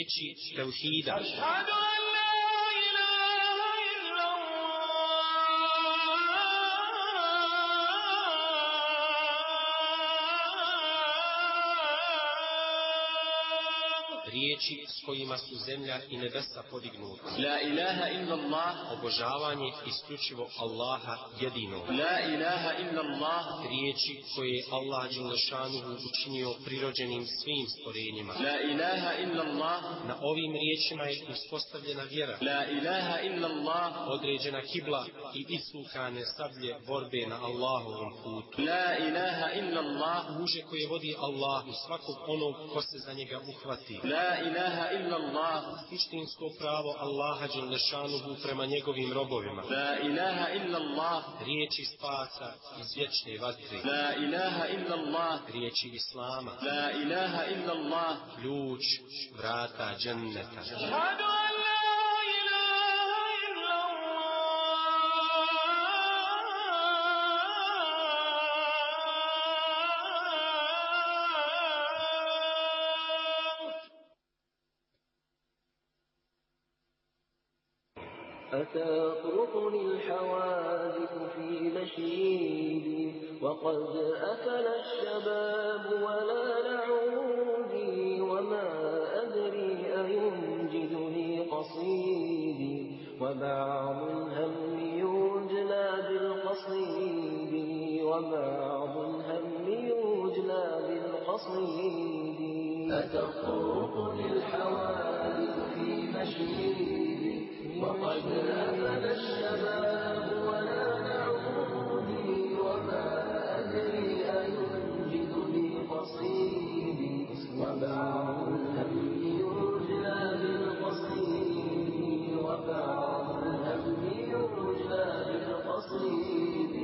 Riječi tevhida, riječi s kojima su zemlja i nebesa podignuti. La ilaha illa Allah. Obožavanje isključivo Allaha jedinog. La ilaha illa Allah. Riječi koje je Allah Đelešanuhu učinio prirođenim svim stvorenjima. La ilaha illa Allah. Na ovim riječima je uspostavljena vjera. La ilaha illa Allah. Određena kibla i isukane sablje borbe na Allahovom putu. La ilaha illa Allah. Muže koje vodi Allah u svakog onog ko se za njega uhvati. La ilaha ilaha illa Allah, istinsko pravo Allaha Đelešanuhu prema njegovim robovima. La ilaha illa Allah, riječi spasa iz vječne vatre. La ilaha illa Allah, riječi Islama. La ilaha illa Allah, ključ vrata dženneta. Hadu أتطرقني الحوادث في نشيدي وقد أفل الشباب ولا نعودي وما أدري أينجدني قصيدي. وبعض الهم يوجلى بالقصيد وبعض الهم يوجلى بالقصيد. أتطرقني الحوادث في مشيدي وقد أفل الشباب ولا وما أدري قصيدي يرجى بالقصيد يرجى بالقصيد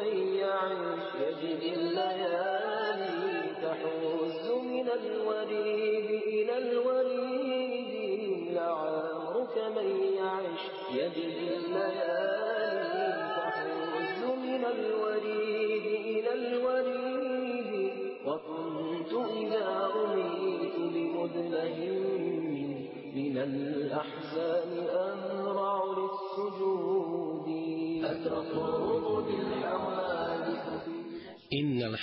من يعيش يجد الليالي تحوز من الوريد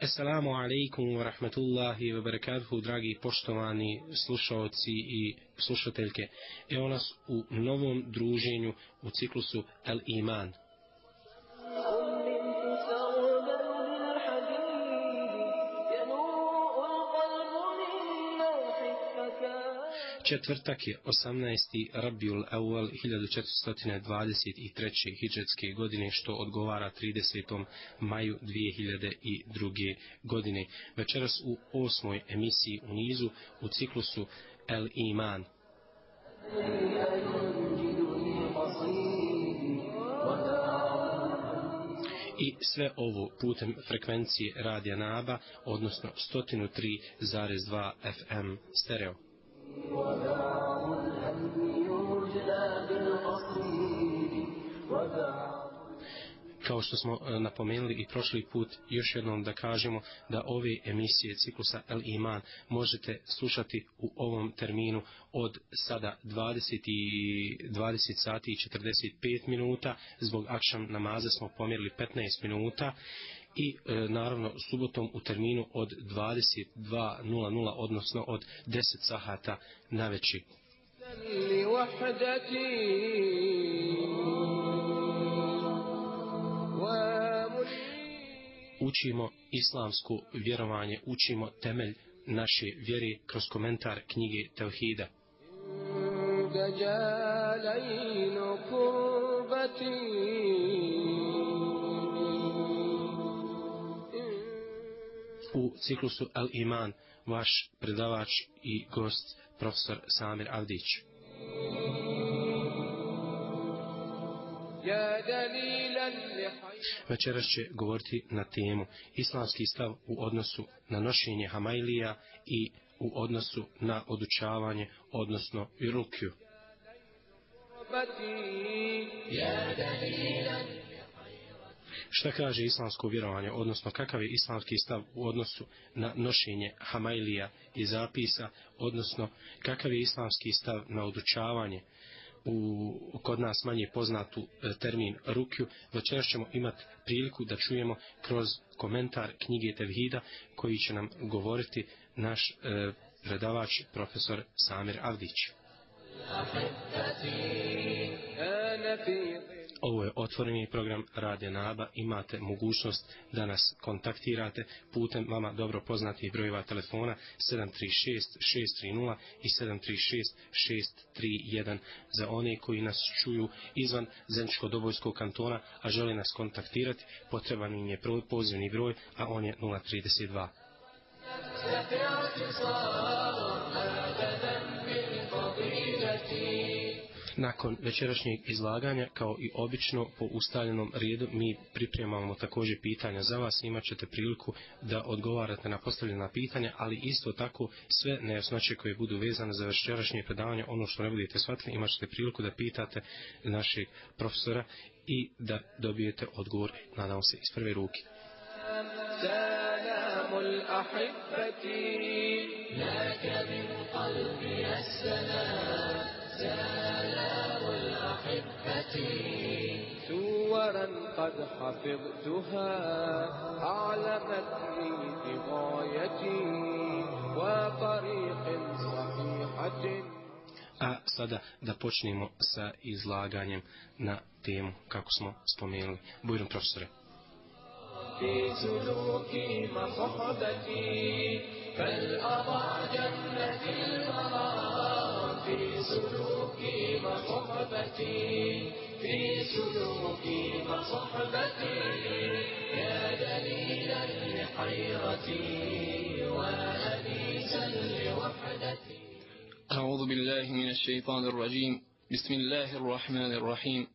Assalamu alaikum wa rahmatullahi wa barakatuhu, dragi poštovani slušalci i slušateljke. Evo nas u novom druženju u ciklusu El Iman. Četvrtak je 18. Rabiul Awal 1423. hijđetske godine, što odgovara 30. maju 2002. godine. Večeras u osmoj emisiji u nizu u ciklusu El Iman. I sve ovo putem frekvencije Radija Naba, odnosno 103,2 FM stereo. يجلى بالقصيد وبعض Kao što smo e, napomenuli i prošli put, još jednom da kažemo da ove emisije ciklusa El Iman možete slušati u ovom terminu od sada 20, i 20 sati i 45 minuta. Zbog akšam namaza smo pomjerili 15 minuta i e, naravno subotom u terminu od 22.00 odnosno od 10 sahata na veći. لوحدتي ومني Učimo islamsko vjerovanje, učimo temelj naše vjere kroz komentar knjige Tevhida. دجالين كربتي u ciklusu Al Iman, vaš predavač i gost, profesor Samir Avdić. Večeras će govoriti na temu islamski stav u odnosu na nošenje hamajlija i u odnosu na odučavanje, odnosno i. Ja dalilan šta kaže islamsko vjerovanje, odnosno kakav je islamski stav u odnosu na nošenje hamailija i zapisa, odnosno kakav je islamski stav na odučavanje u kod nas manje poznatu e, termin rukju, večeras ćemo imati priliku da čujemo kroz komentar knjige Tevhida koji će nam govoriti naš e, predavač profesor Samir Avdić. Ovo je otvoreni program Radio Naba. Imate mogućnost da nas kontaktirate putem vama dobro poznatih brojeva telefona 736 630 i 736 631. Za one koji nas čuju izvan Zemčko-Dobojskog kantona, a žele nas kontaktirati, potreban im je pozivni broj, a on je 032. Nakon večerašnjeg izlaganja, kao i obično po ustaljenom redu, mi pripremamo također pitanja za vas. Imat ćete priliku da odgovarate na postavljena pitanja, ali isto tako sve nejasnoće koje budu vezane za večerašnje predavanje, ono što ne budete shvatili, imat ćete priliku da pitate našeg profesora i da dobijete odgovor, nadam se, iz prve ruke. سلام الأحبة لك من قلبي السلام سلام الأحبة سورا قد حفظتها أعلمتني بغايتي وطريق صحيحة A sada da počnemo sa izlaganjem na temu kako smo spomenuli. Bujrom profesore. في سلوكي وصحبتي فالأضع جنة المرام في سلوكي وصحبتي في سلوكي وصحبتي. يا دليلا لحيرتي وأنيسا لوحدتي. أعوذ بالله من الشيطان الرجيم. بسم الله الرحمن الرحيم.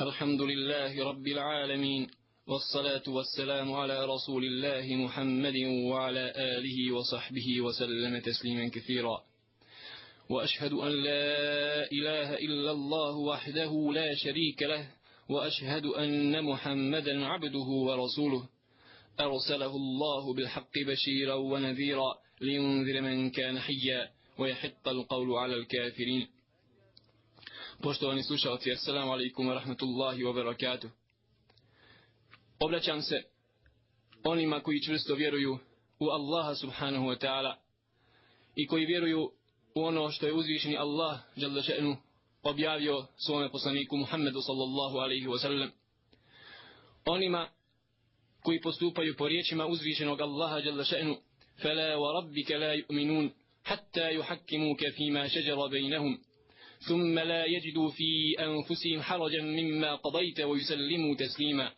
الحمد لله رب العالمين والصلاة والسلام على رسول الله محمد وعلى آله وصحبه وسلم تسليما كثيرا. وأشهد أن لا إله إلا الله وحده لا شريك له وأشهد أن محمدا عبده ورسوله أرسله الله بالحق بشيرا ونذيرا لينذر من كان حيا ويحق القول على الكافرين Poštovani slušalci, assalamu alaikum wa rahmatullahi wa barakatuh. Obraćam se onima koji čvrsto vjeruju u Allaha subhanahu wa ta'ala i koji vjeruju u ono što je uzvišeni Allah jalla še'nu objavio svome poslaniku Muhammedu sallallahu alaihi wa sallam. Onima koji postupaju po riječima uzvišenog Allaha jalla še'nu فلا وربك لا يؤمنون حتى يحكموك فيما شجر بينهم ثم لا يجدوا في أنفسهم حرجا مما قضيت ويسلموا تسليما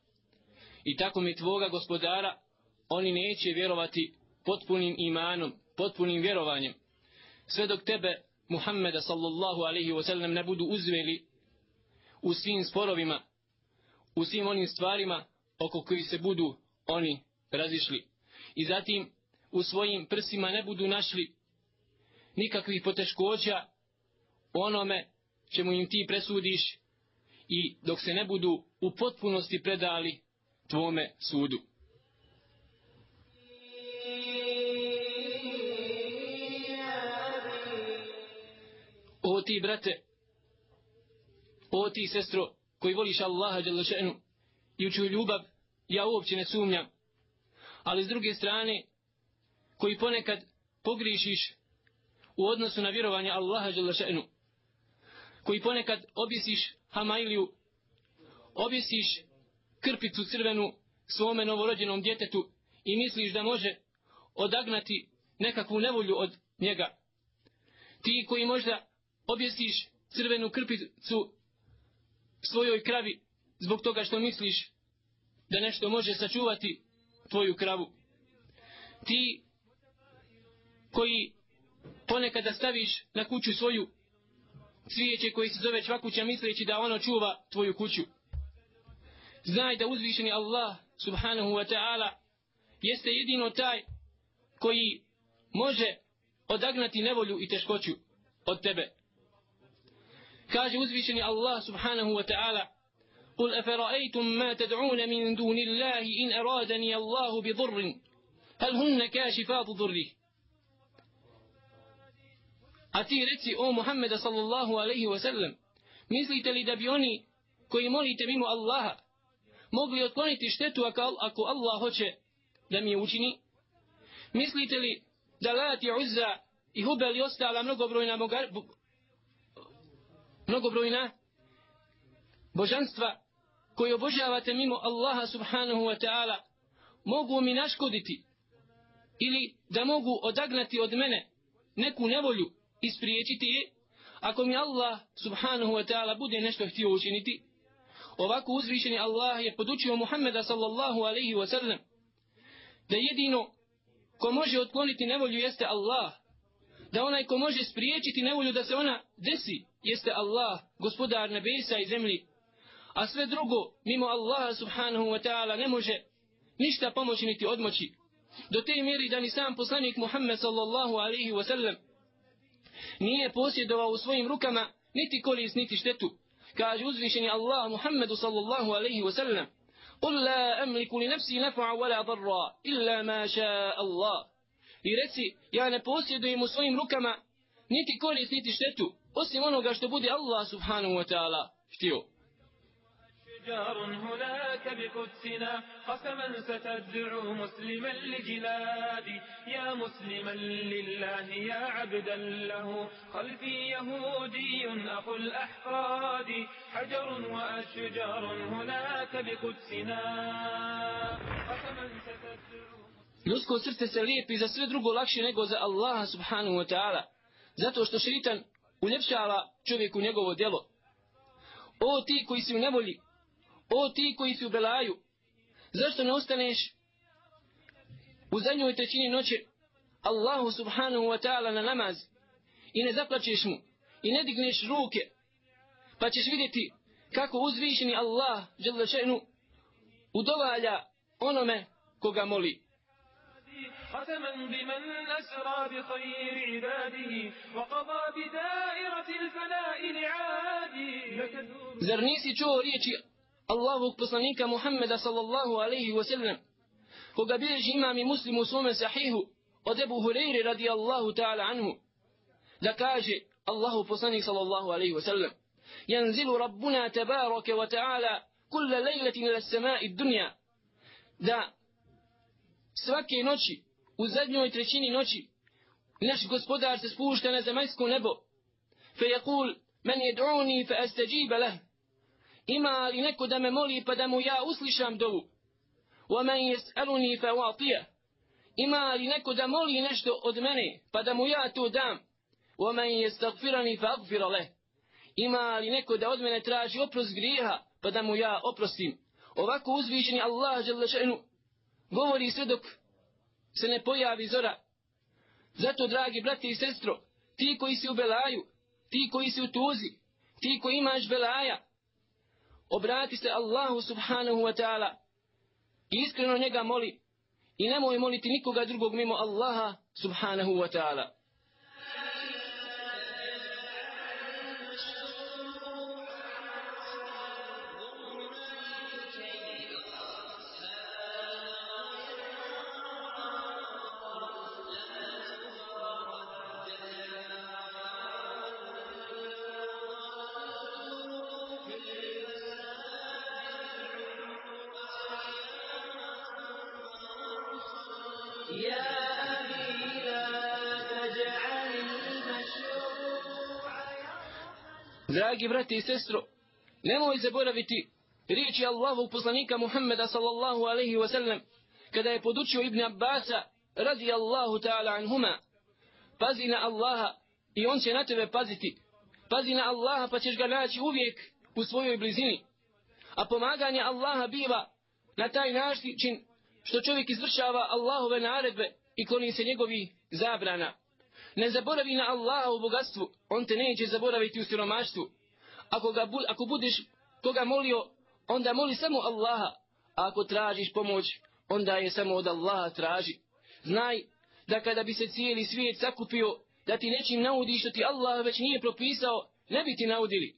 I tako mi tvoga gospodara, oni neće vjerovati potpunim imanom, potpunim vjerovanjem. Sve dok tebe, Muhammeda sallallahu alaihi wa sallam, ne budu uzveli u svim sporovima, u svim onim stvarima oko koji se budu oni razišli. I zatim u svojim prsima ne budu našli nikakvih poteškoća onome čemu im ti presudiš i dok se ne budu u potpunosti predali tvome sudu. O ti brate, o ti sestro koji voliš Allaha Đalešenu i učuju ljubav, ja uopće ne sumnjam. Ali s druge strane, koji ponekad pogrišiš u odnosu na vjerovanje Allaha Đalešenu, koji ponekad objesiš hamailiju, objesiš krpicu crvenu svome novorođenom djetetu i misliš da može odagnati nekakvu nevolju od njega. Ti koji možda objesiš crvenu krpicu svojoj kravi zbog toga što misliš da nešto može sačuvati tvoju kravu. Ti koji ponekada staviš na kuću svoju cvijeće koji se zove čvakuća misleći da ono čuva tvoju kuću. Znaj da uzvišeni Allah subhanahu wa ta'ala jeste jedino taj koji može odagnati nevolju i teškoću od tebe. كاج وزبشني الله سبحانه وتعالى قل أفرأيتم ما تدعون من دون الله إن أرادني الله بضر هل هن كاشفات ضري أتي رتسي أو محمد صلى الله عليه وسلم مثل تلدبيوني koji molite mimo Allaha, mogli otkloniti štetu ako Allah hoće da mi je učini? Mislite li da Lat i Uzza i Hubel i mnogobrojna božanstva koje obožavate mimo Allaha subhanahu wa ta'ala mogu mi naškoditi ili da mogu odagnati od mene neku nevolju ispriječiti je ako mi Allah subhanahu wa ta'ala bude nešto htio učiniti. Ovako uzvišeni Allah je podučio Muhammeda sallallahu alaihi wa sallam da jedino ko može otkloniti nevolju jeste Allah da onaj ko može spriječiti nevolju da se ona desi jeste Allah gospodar nebesa i zemlji a sve drugo mimo Allaha subhanahu wa ta'ala ne može ništa pomoći niti odmoći do te mjeri da ni sam poslanik Muhammed sallallahu alaihi wa sallam nije posjedovao u svojim rukama niti koris niti štetu. Kaže uzvišeni Allah Muhammedu sallallahu alaihi wa sallam قل لا أملك لنفسي نفعا ولا ضرا إلا ما شاء الله I reci, ja ne posjedujem u svojim rukama niti koris niti štetu, osim onoga što bude Allah subhanahu wa ta'ala htio. شجار هناك بقدسنا قسما ستدعو مسلما لجلادي يا مسلما لله يا عبدا له خلفي يهودي أخو الأحفاد حجر وأشجار هناك بقدسنا قسما ستدعو Ljudsko srce se lijepi za sve drugo lakše nego za Allaha subhanahu wa ta'ala. Zato što šeitan uljepšava čovjeku njegovo djelo. O ti koji si u nevolji, O ti koji si u belaju, zašto ne ostaneš u zadnjoj trećini noće Allahu subhanahu wa ta'ala na namaz i ne zaplačeš mu i ne digneš ruke pa ćeš vidjeti kako uzvišeni Allah žele še'nu udovalja onome koga moli. ختما بمن أسرى بخير عباده وقضى بدائرة الفناء لعادي Zar nisi čuo riječi Allahovog poslanika Muhammeda sallallahu alaihi wa sallam, koga bilježi imam i muslim u svome sahihu, od Ebu Hureyre radijallahu ta'ala anhu da kaže Allahu poslanik sallallahu alaihi wa sallam yanzilu rabbuna tabaraka wa ta'ala kulla lejletin ila samai dunja da svake noći u zadnjoj trećini noći naš gospodar se spušta na zemaljsko nebo. Fe jakul men jed'uni fe astajiba leh. Ima li neko da me moli pa da mu ja uslišam dovu? Wa men jes'aluni fe uatija ima li neko da moli nešto od mene pa da mu ja to dam? Wa men jestagfirani fe agfira leh. Ima li neko da od mene traži oprost grijeha pa da mu ja oprostim? Ovako uzvišeni Allah žele še'nu govori sve dok se ne pojavi zora. Zato dragi brati i sestro ti koji si u belaju ti koji si u tuzi ti koji imaš belaja obrati se Allahu subhanahu wa ta'ala i iskreno njega moli i nemoj moliti nikoga drugog mimo Allaha subhanahu wa ta'ala. Dragi brati i sestro, nemoj zaboraviti riječi Allahu poslanika Muhammeda sallallahu alaihi wa sallam kada je podučio Ibn Abbasa radi Allahu ta'ala anhuma pazi na Allaha i on će na tebe paziti. Pazi na Allaha pa ćeš ga naći uvijek u svojoj blizini. A pomaganje Allaha biva na taj način što čovjek izvršava Allahove naredbe i kloni se njegovi zabrana. Ne zaboravi na Allaha u bogatstvu, on te neće zaboraviti u siromaštvu. Ako, ga, ako budeš koga molio, onda moli samo Allaha. A ako tražiš pomoć, onda je samo od Allaha traži. Znaj da kada bi se cijeli svijet sakupio, da ti nečim naudi što ti Allah već nije propisao, ne bi ti naudili.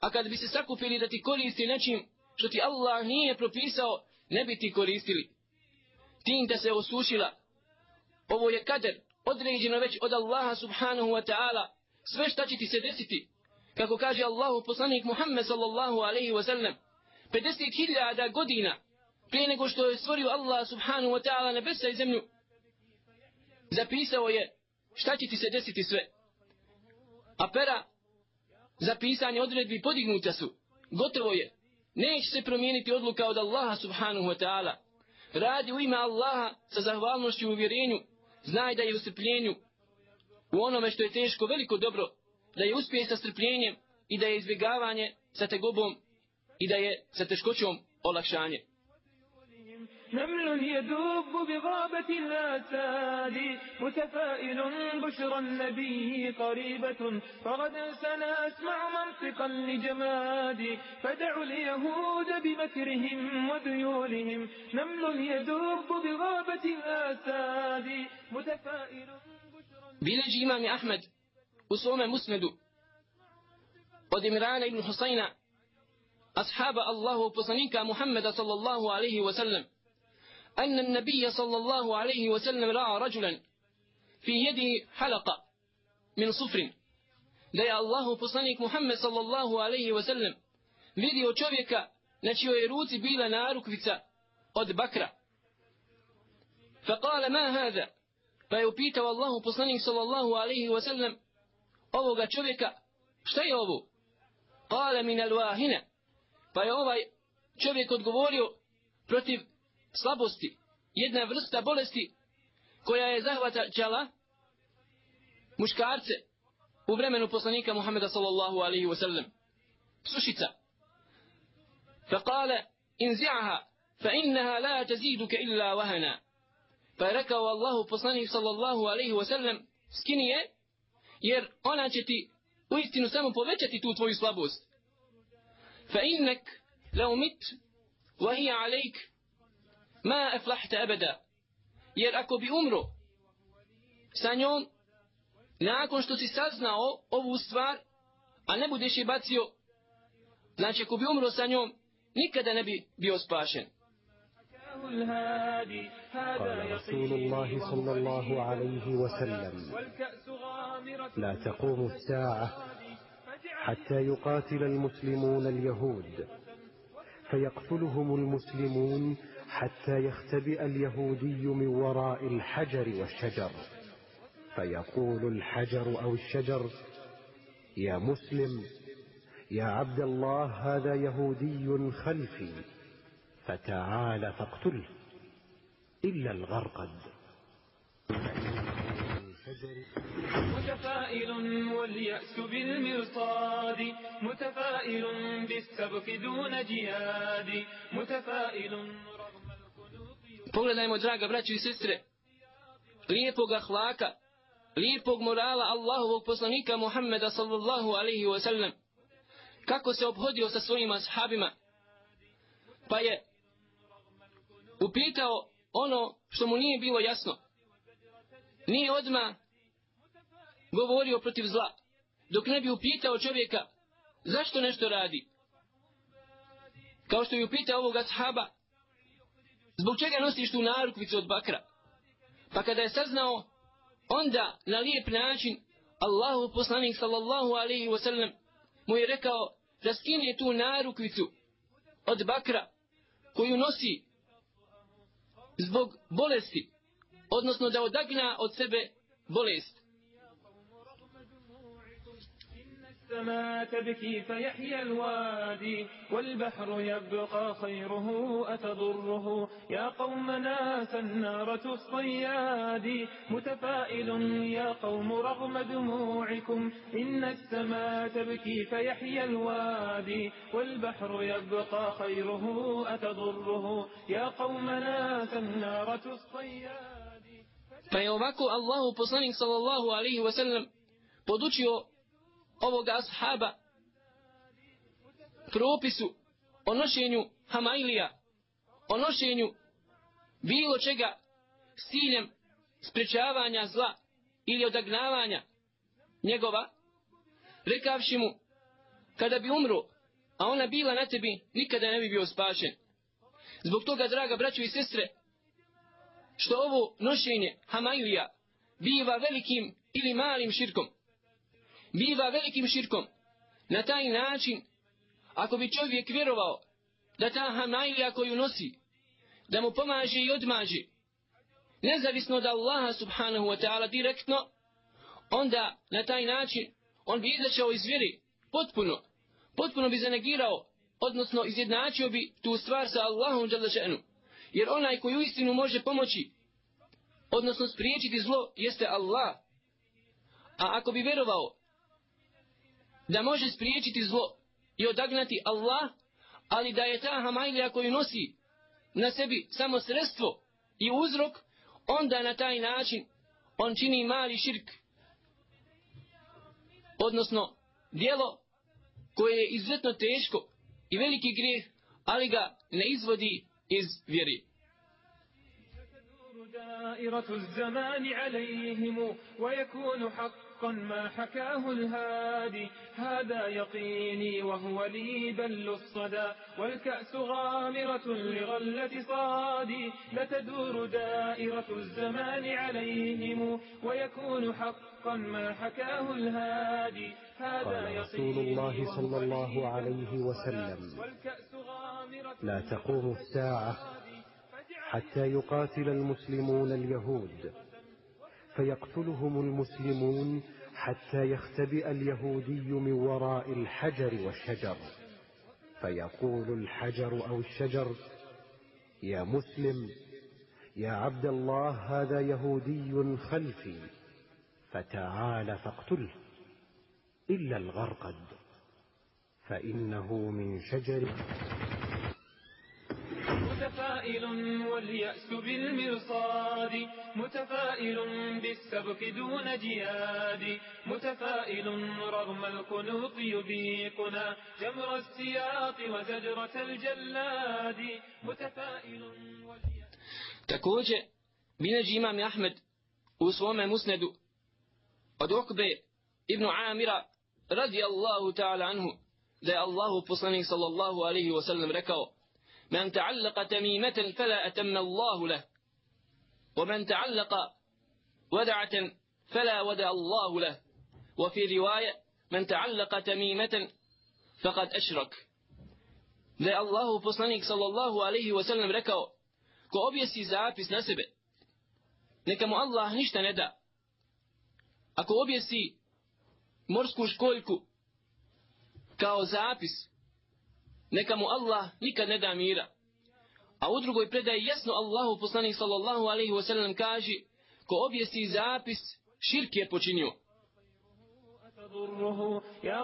A kad bi se sakupili da ti koristi nečim što ti Allah nije propisao, ne bi ti koristili. Tinta se osušila. Ovo je kader, određeno već od Allaha subhanahu wa ta'ala sve šta će ti se desiti kako kaže Allahu poslanik Muhammed sallallahu alaihi wa sallam 50.000 godina prije nego što je stvorio Allah subhanahu wa ta'ala nebesa i zemlju zapisao je šta će ti se desiti sve. A pera za pisanje odredbi podignuta su. Gotovo je. Neće se promijeniti odluka od Allaha subhanahu wa ta'ala. Radi u ime Allaha sa zahvalnošću i uvjerenju znaj da je u strpljenju u onome što je teško veliko dobro, da je uspije sa strpljenjem i da je izbjegavanje sa tegobom i da je sa teškoćom olakšanje. نمل يدب بغابة الأساد متفائل بشرى النبي قريبة فغدا سنسمع منطقا لجماد فدعوا اليهود بمكرهم وذيولهم نمل يدب بغابة الأساد متفائل بلج إمام أحمد أسوم مسند od Imrana ibn Husayna, ashaba Allahu poslanika Muhammeda sallallahu alaihi wa sallam, أن النبي صلى الله عليه وسلم رأى رجلا في يده حلقة من صفر da je Allahu poslanik Muhammed sallallahu alaihi wa sallam vidio čovjeka na čijoj ruci bila narukvica od bakra. فقال ما هذا upitao Allahu poslanik sallallahu alaihi wa sallam ovoga čovjeka šta je ovo? قال من الواهنة pa je ovaj čovjek odgovorio protiv slabosti, jedna vrsta bolesti koja je zahvatačala muškarce u vremenu poslanika Muhammeda sallallahu alaihi wa sallam. Sušica. فقال انزعها فإنها لا تزيدك إلا وهنا فركوا الله poslanik sallallahu alaihi wa sallam skini je jer ona će ti u istinu samo povećati tu tvoju slabost. Fa innek la umit wa hi alejk ma eflahte ebeda. Jer ako bi umro sa njom, nakon što si saznao ovu stvar, a ne budeš je bacio, znači ako bi umro sa njom, nikada ne bi bio spašen. الهادي قال رسول الله صلى الله عليه وسلم. لا تقوم الساعة حتى يقاتل المسلمون اليهود. فيقتلهم المسلمون حتى يختبئ اليهودي من وراء الحجر والشجر. فيقول الحجر أو الشجر يا مسلم يا عبد الله هذا يهودي خلفي. فتعال فاقتله إلا الغرقد متفائل واليأس بالمرصاد متفائل بالسبق دون جياد متفائل Pogledajmo, draga braćo i sestre, lijepog ahlaka, lijepog morala Allahovog poslanika Muhammeda sallallahu alaihi wa sallam, kako se obhodio sa svojim ashabima, pa je upitao ono što mu nije bilo jasno. Nije odma govorio protiv zla, dok ne bi upitao čovjeka zašto nešto radi. Kao što je upitao ovoga ashaba, zbog čega nosiš tu narukvicu od bakra? Pa kada je saznao, onda na lijep način Allahu poslanik sallallahu alaihi wa sallam mu je rekao da skine tu narukvicu od bakra koju nosi zbog bolesti, odnosno da odagna od sebe bolest. السماء تبكي فيحيى الوادي والبحر يبقى خيره أتضره. يا قومنا سنارة الصياد متفائل يا قوم رغم دموعكم. إن السماء تبكي فيحيى الوادي والبحر يبقى خيره أتضره. يا قومنا سنارة الصياد. Pa je ovako Allahu poslanik sallallahu alaihi wa sallam podučio ovoga ashaba propisu o nošenju hamailija, o nošenju bilo čega s ciljem sprečavanja zla ili odagnavanja njegova, rekavši mu, kada bi umro, a ona bila na tebi, nikada ne bi bio spašen. Zbog toga, draga braćo i sestre, što ovo nošenje hamailija biva velikim ili malim širkom, biva velikim širkom. Na taj način, ako bi čovjek vjerovao da ta hamailija koju nosi, da mu pomaže i odmaže, nezavisno od Allaha subhanahu wa ta'ala direktno, onda na taj način on bi izašao iz vjeri potpuno, potpuno bi zanegirao, odnosno izjednačio bi tu stvar sa Allahom džalašenu. Jer onaj koji u istinu može pomoći, odnosno spriječiti zlo, jeste Allah. A ako bi vjerovao da može spriječiti zlo i odagnati Allah, ali da je ta hamajlija koju nosi na sebi samo sredstvo i uzrok, onda na taj način on čini mali širk. Odnosno, dijelo koje je izuzetno teško i veliki grijeh, ali ga ne izvodi iz vjeri. دائرة الزمان عليهم ويكون حقا ما حكاه الهادي. هذا يقيني وهو لي بل الصدى. والكأس غامرة لغلة صادي. لتدور دائرة الزمان عليهم ويكون حقا ما حكاه الهادي. هذا قال رسول الله صلى الله عليه وسلم لا تقوم الساعة حتى يقاتل المسلمون اليهود. فيقتلهم المسلمون حتى يختبئ اليهودي من وراء الحجر والشجر. فيقول الحجر أو الشجر يا مسلم يا عبد الله هذا يهودي خلفي فتعال فاقتله إلا الغرقد فإنه من شجر متفائل واليأس بالمرصاد متفائل بالسبق دون جياد متفائل رغم القنوط يبيقنا جمر السياط وزجرة الجلاد متفائل واليأس تكوج من الجمام أحمد وصوم مسند ودعقب ابن عامر رضي الله تعالى عنه da الله Allahu صلى الله عليه وسلم rekao من تعلق تميمة فلا أتم الله له ومن تعلق ودعة فلا ودع الله له وفي رواية من تعلق تميمة فقد أشرك da je Allahu poslanik sallallahu alaihi wa sallam rekao ko objesi zapis na sebe neka mu Allah ništa ne da ako objesi morsku školjku kao zapis neka mu Allah nikad ne da mira. A u drugoj predaji jasno Allahu poslanik sallallahu alaihi wasallam kaže ko objesi zapis širk je počinio.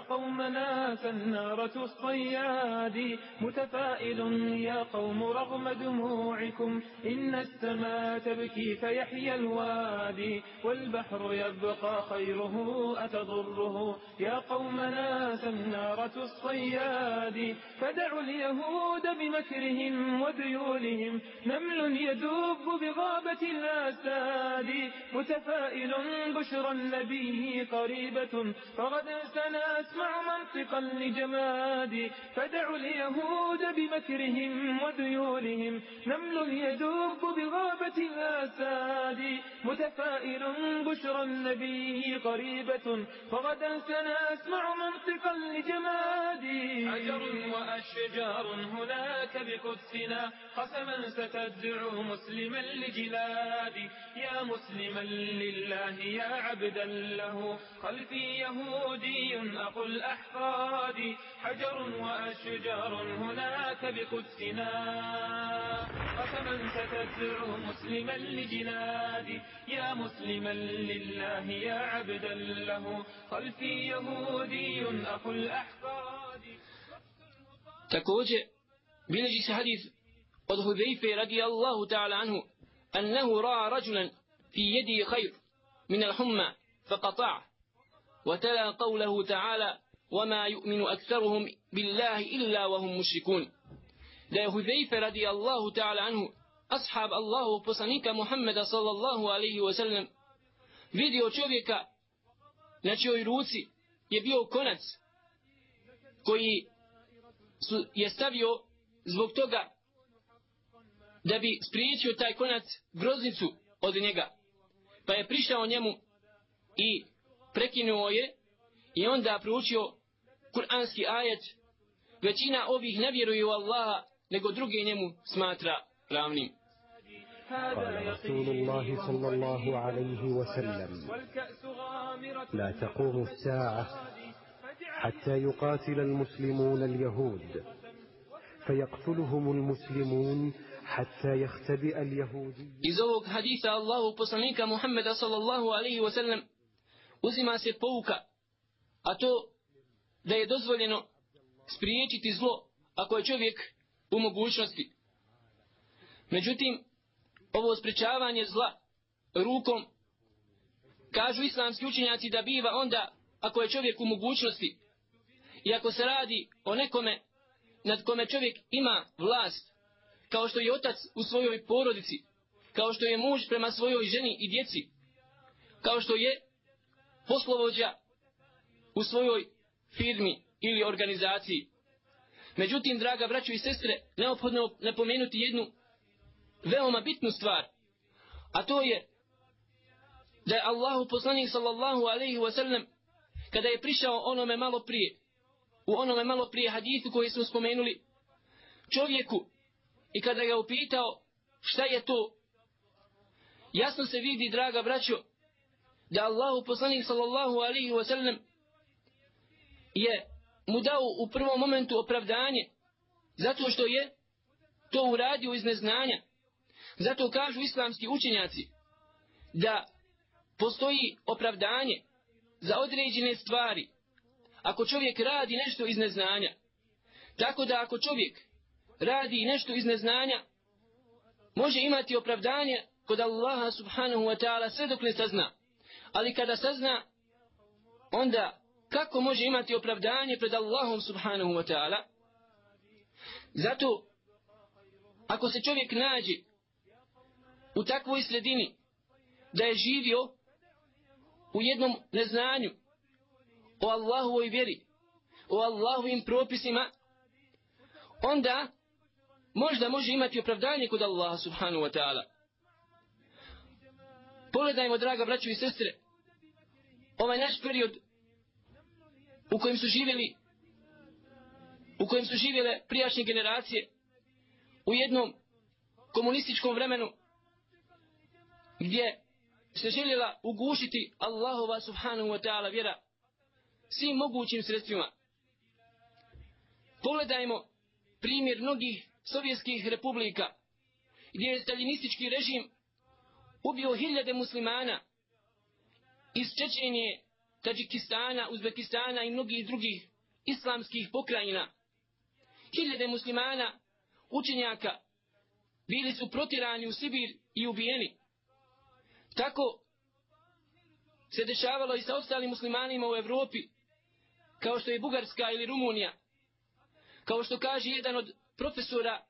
قومنا فالنار الصياد. متفائل يا قوم رغم دموعكم. إن السماء تبكي فيحيى الوادي. والبحر يبقى خيره أتضره. يا قومنا فالنار الصياد. فدعوا اليهود بمكرهم وذيولهم نمل يدب بغابة الأساد. متفائل بشرى النبي قريبة. فغدا سنسمع منطقا لجمادي فدعوا اليهود بمكرهم وذيولهم نمل يدب بغابة الآساد. متفائل بشرى النبي قريبة. فغدا سنسمع منطقا لجمادي حجر وأشجار هناك بقدسنا. قسما ستدعو مسلما لجلادي يا مسلما لله يا عبدا له. خلفي يهودي أخو الأحفاد. حجر وأشجار هناك بقدسنا. قسما ستدعو مسلما لجنادي يا مسلما لله يا عبدا له. خلفي يهودي أخو الأحفاد. تكوج بنجي حديث قد Hudejfe رضي الله تعالى عنه أنه رأى رجلا في jedi hajr من الحمى فقطعه. وتلا قوله تعالى وما يؤمن أكثرهم بالله إلا وهم مشركون da je Hudejfe radi Allahu ta'ala anhu, ashab Allahu poslanika Muhammeda sallallahu alaihi wa sallam, vidio čovjeka na čijoj ruci je bio konac koji su, je stavio zbog toga da bi spriječio taj konac groznicu od njega. Pa je prišao njemu i prekinuo je i onda proučio kuranski ajet. Većina ovih ne vjeruju Allaha nego druge njemu smatra ravnim. قال رسول الله صلى الله عليه وسلم لا تقوم الساعة حتى يقاتل المسلمون اليهود فيقتلهم المسلمون حتى يختبئ اليهود إذا هو حديث الله وصنيك محمد صلى الله عليه وسلم uzima se pouka, a to da je dozvoljeno spriječiti zlo ako je čovjek u mogućnosti. Međutim, ovo spriječavanje zla rukom, kažu islamski učenjaci da biva onda ako je čovjek u mogućnosti i ako se radi o nekome nad kome čovjek ima vlast, kao što je otac u svojoj porodici, kao što je muž prema svojoj ženi i djeci, kao što je poslovođa u svojoj firmi ili organizaciji. Međutim, draga braćo i sestre, neophodno napomenuti jednu veoma bitnu stvar, a to je da je Allahu poslanik sallallahu alaihi wasallam kada je prišao onome malo prije, u onome malo prije hadithu koji smo spomenuli, čovjeku i kada ga upitao šta je to, jasno se vidi, draga braćo, da Allahu poslanik sallallahu alaihi wa sallam je mu dao u prvom momentu opravdanje zato što je to uradio iz neznanja. Zato kažu islamski učenjaci da postoji opravdanje za određene stvari ako čovjek radi nešto iz neznanja. Tako da ako čovjek radi nešto iz neznanja može imati opravdanje kod Allaha subhanahu wa ta'ala sve dok ne sazna. Ali kada sazna onda kako može imati opravdanje pred Allahom subhanahu wa ta'ala? Zato, ako se čovjek nađe u takvoj sredini da je živio u jednom neznanju o Allahovoj vjeri, o Allahovim propisima, onda možda može imati opravdanje kod Allaha subhanahu wa ta'ala. Pogledajmo, draga braćo i sestre, ovaj naš period u kojem su živjeli u kojem su živjele prijašnje generacije u jednom komunističkom vremenu gdje se željela ugušiti Allahova subhanahu wa ta'ala vjera svim mogućim sredstvima. Pogledajmo primjer mnogih sovjetskih republika gdje je staljinistički režim ubio hiljade muslimana iz Čečenije, Tadžikistana, Uzbekistana i mnogih drugih islamskih pokrajina. Hiljade muslimana, učenjaka, bili su protirani u Sibir i ubijeni. Tako se dešavalo i sa ostalim muslimanima u Evropi, kao što je Bugarska ili Rumunija. Kao što kaže jedan od profesora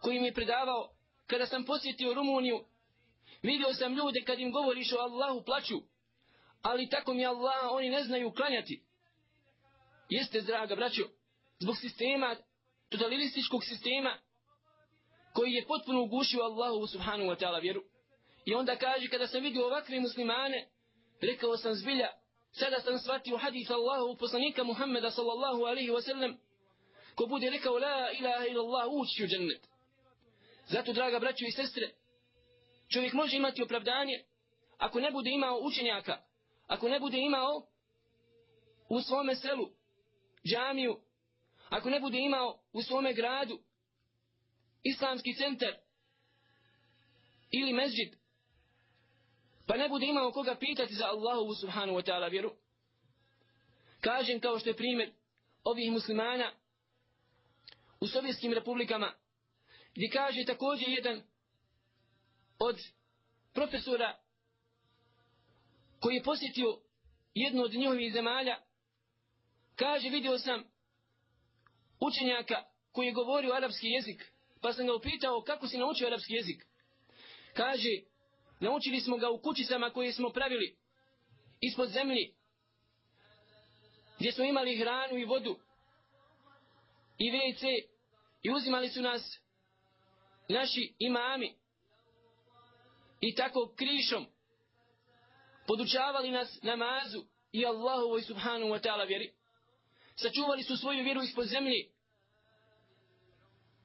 koji mi je predavao, kada sam posjetio Rumuniju, vidio sam ljude kad im govoriš o Allahu plaću, ali tako mi Allah, oni ne znaju klanjati. Jeste, draga braćo, zbog sistema, totalističkog sistema, koji je potpuno ugušio Allahu subhanahu wa ta'ala vjeru. I onda kaže, kada sam vidio ovakve muslimane, rekao sam zbilja, sada sam shvatio hadith Allahu poslanika Muhammeda sallallahu alaihi wa sallam, ko bude rekao la ilaha illallah ući u džennet. Zato, draga braćo i sestre, čovjek može imati opravdanje ako ne bude imao učenjaka, ako ne bude imao u svome selu džamiju, ako ne bude imao u svome gradu islamski centar ili mezđid, pa ne bude imao koga pitati za Allahu subhanahu wa ta'ala vjeru. Kažem kao što je primjer ovih muslimana u sovjetskim republikama, gdje kaže također jedan od profesora koji je posjetio jednu od njihovih zemalja, kaže vidio sam učenjaka koji je govorio arapski jezik, pa sam ga upitao kako si naučio arapski jezik. Kaže, naučili smo ga u kućicama koje smo pravili ispod zemlji, gdje smo imali hranu i vodu i WC i uzimali su nas naši imami i tako krišom podučavali nas namazu i Allahovoj subhanu wa ta'ala vjeri. Sačuvali su svoju vjeru ispod zemlje.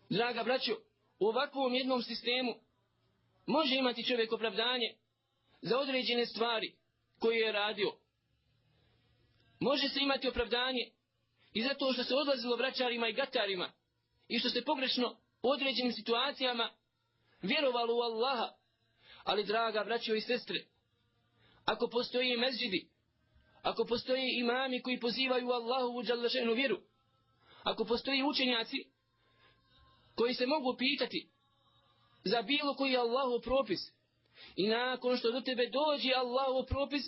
Draga braćo, u ovakvom jednom sistemu može imati čovjek opravdanje za određene stvari koje je radio. Može se imati opravdanje i zato što se odlazilo braćarima i gatarima i što se pogrešno u određenim situacijama vjerovalo u Allaha. Ali draga braćo i sestre, ako postoji mezđidi, ako postoji imami koji pozivaju Allahu u džalašenu vjeru, ako postoji učenjaci koji se mogu pitati za bilo koji Allahu propis i nakon što do tebe dođe Allahu propis,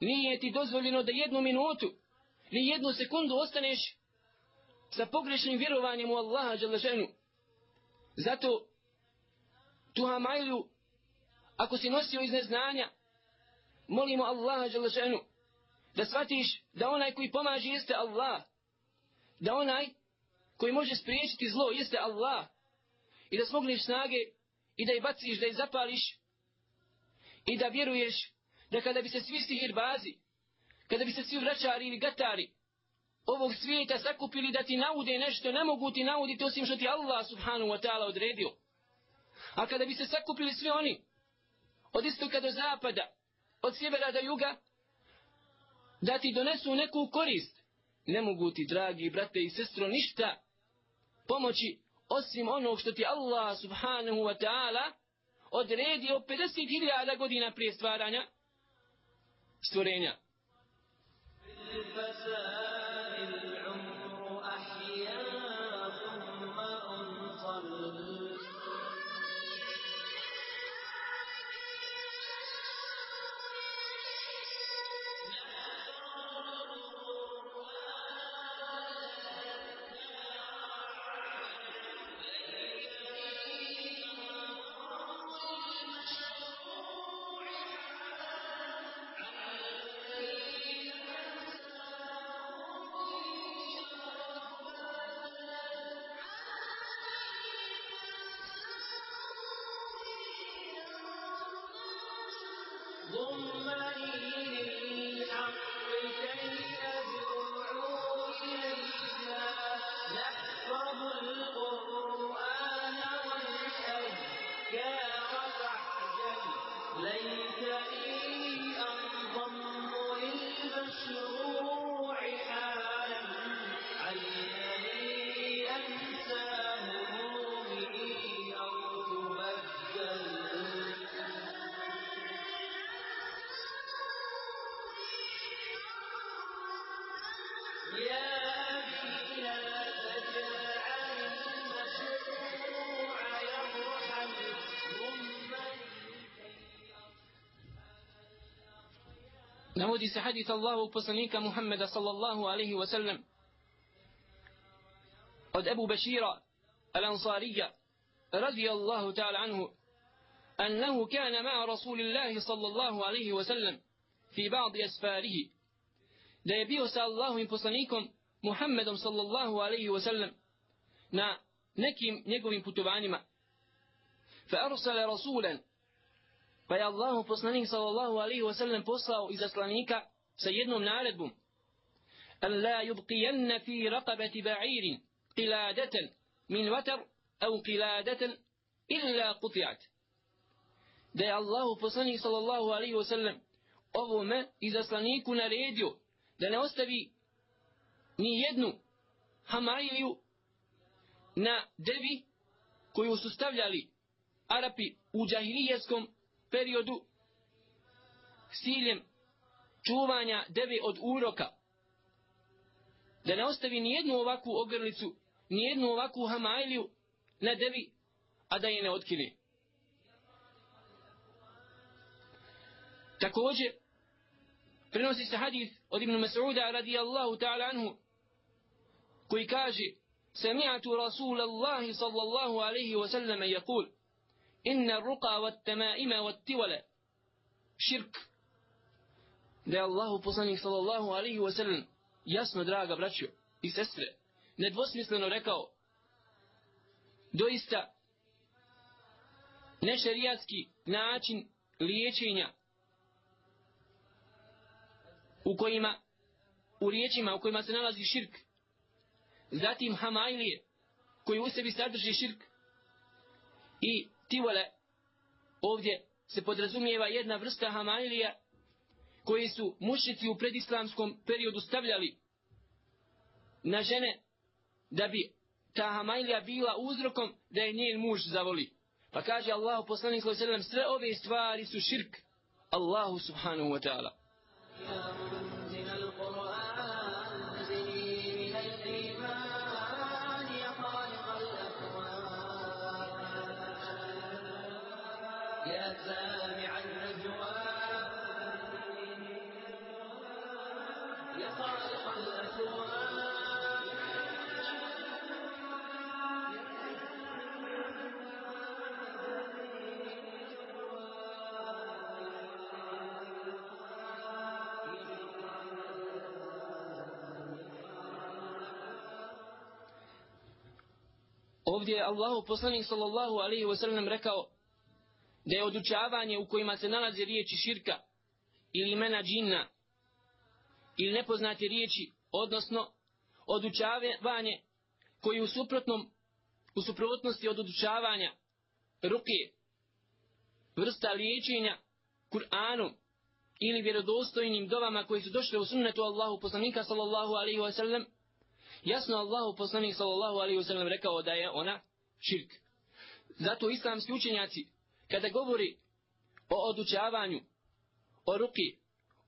nije ti dozvoljeno da jednu minutu ni jednu sekundu ostaneš sa pogrešnim vjerovanjem u Allaha džallašenu. Zato tu hamajlu, ako si nosio iz neznanja, molimo Allaha džallašenu da shvatiš da onaj koji pomaže jeste Allah. Da onaj koji može spriječiti zlo jeste Allah. I da smogneš snage i da je baciš, da je zapališ i da vjeruješ da kada bi se svi sihirbazi, kada bi se svi vraćari ili gatari ovog svijeta sakupili da ti naude nešto, ne mogu ti nauditi osim što ti Allah subhanahu wa ta'ala odredio. A kada bi se sakupili svi oni, od istoka do zapada, od sjevera do juga, da ti donesu neku korist, ne mogu ti, dragi brate i sestro, ništa pomoći osim onog što ti Allah subhanahu wa ta'ala odredio 50.000 godina prije stvaranja stvorenja. Navodi se hadith Allahu poslanika Muhammeda sallallahu alaihi wa sallam od Ebu Bešira al-Ansarija الله تعالى عنه أنه كان مع رسول الله صلى الله عليه وسلم في بعض أسفاره da je bio sa Allahovim poslanikom Muhammedom sallallahu alaihi wa sallam na nekim njegovim putovanjima. Fa arsala rasulan pa je Allahu poslanik sallallahu alaihi wa sallam poslao izaslanika sa jednom naredbom an la yubqiyanna fi raqabati ba'irin qiladatan min vatar au qiladatan illa quti'at da je Allahu poslanik sallallahu alaihi wa sallam ovome izaslaniku naredio da ne ostavi ni jednu hamajliju na devi koju su stavljali Arapi u džahilijeskom periodu s ciljem čuvanja deve od uroka. Da ne ostavi nijednu ovakvu ogrlicu, nijednu ovakvu hamajliju na devi, a da je ne otkine. Također, prenosi se hadis od Ibn Mas'uda radijallahu ta'ala anhu, koji kaže, Sami'atu Rasulallahi sallallahu alaihi wa sallam je kul, inna ruqa wat tamaima wat tiwala. Shirk da Allahu poslanik sallallahu alaihi wa sallam jasno draga braćo i sestre nedvosmisleno rekao doista nešerijatski način liječenja u kojima u riječima u kojima se nalazi širk zatim hamajlije koji u sebi sadrži širk i tivole ovdje se podrazumijeva jedna vrsta hamajlija koji su mušici u predislamskom periodu stavljali na žene da bi ta hamajlija bila uzrokom da je njen muž zavoli. Pa kaže Allah poslanik sallallahu alejhi ve sellem sve ove stvari su širk Allahu subhanahu wa ta'ala. Ovdje je Allahu poslanik sallallahu alaihi wa sallam rekao da je odučavanje u kojima se nalaze riječi širka ili imena džinna ili nepoznate riječi, odnosno odučavanje koji u suprotnom u suprotnosti od odučavanja ruke vrsta liječenja Kur'anom ili vjerodostojnim dovama koji su došli u sunnetu Allahu poslanika sallallahu alaihi wa sallam jasno Allahu poslanik sallallahu alaihi wasallam rekao da je ona širk. Zato islamski učenjaci kada govori o odučavanju, o ruki,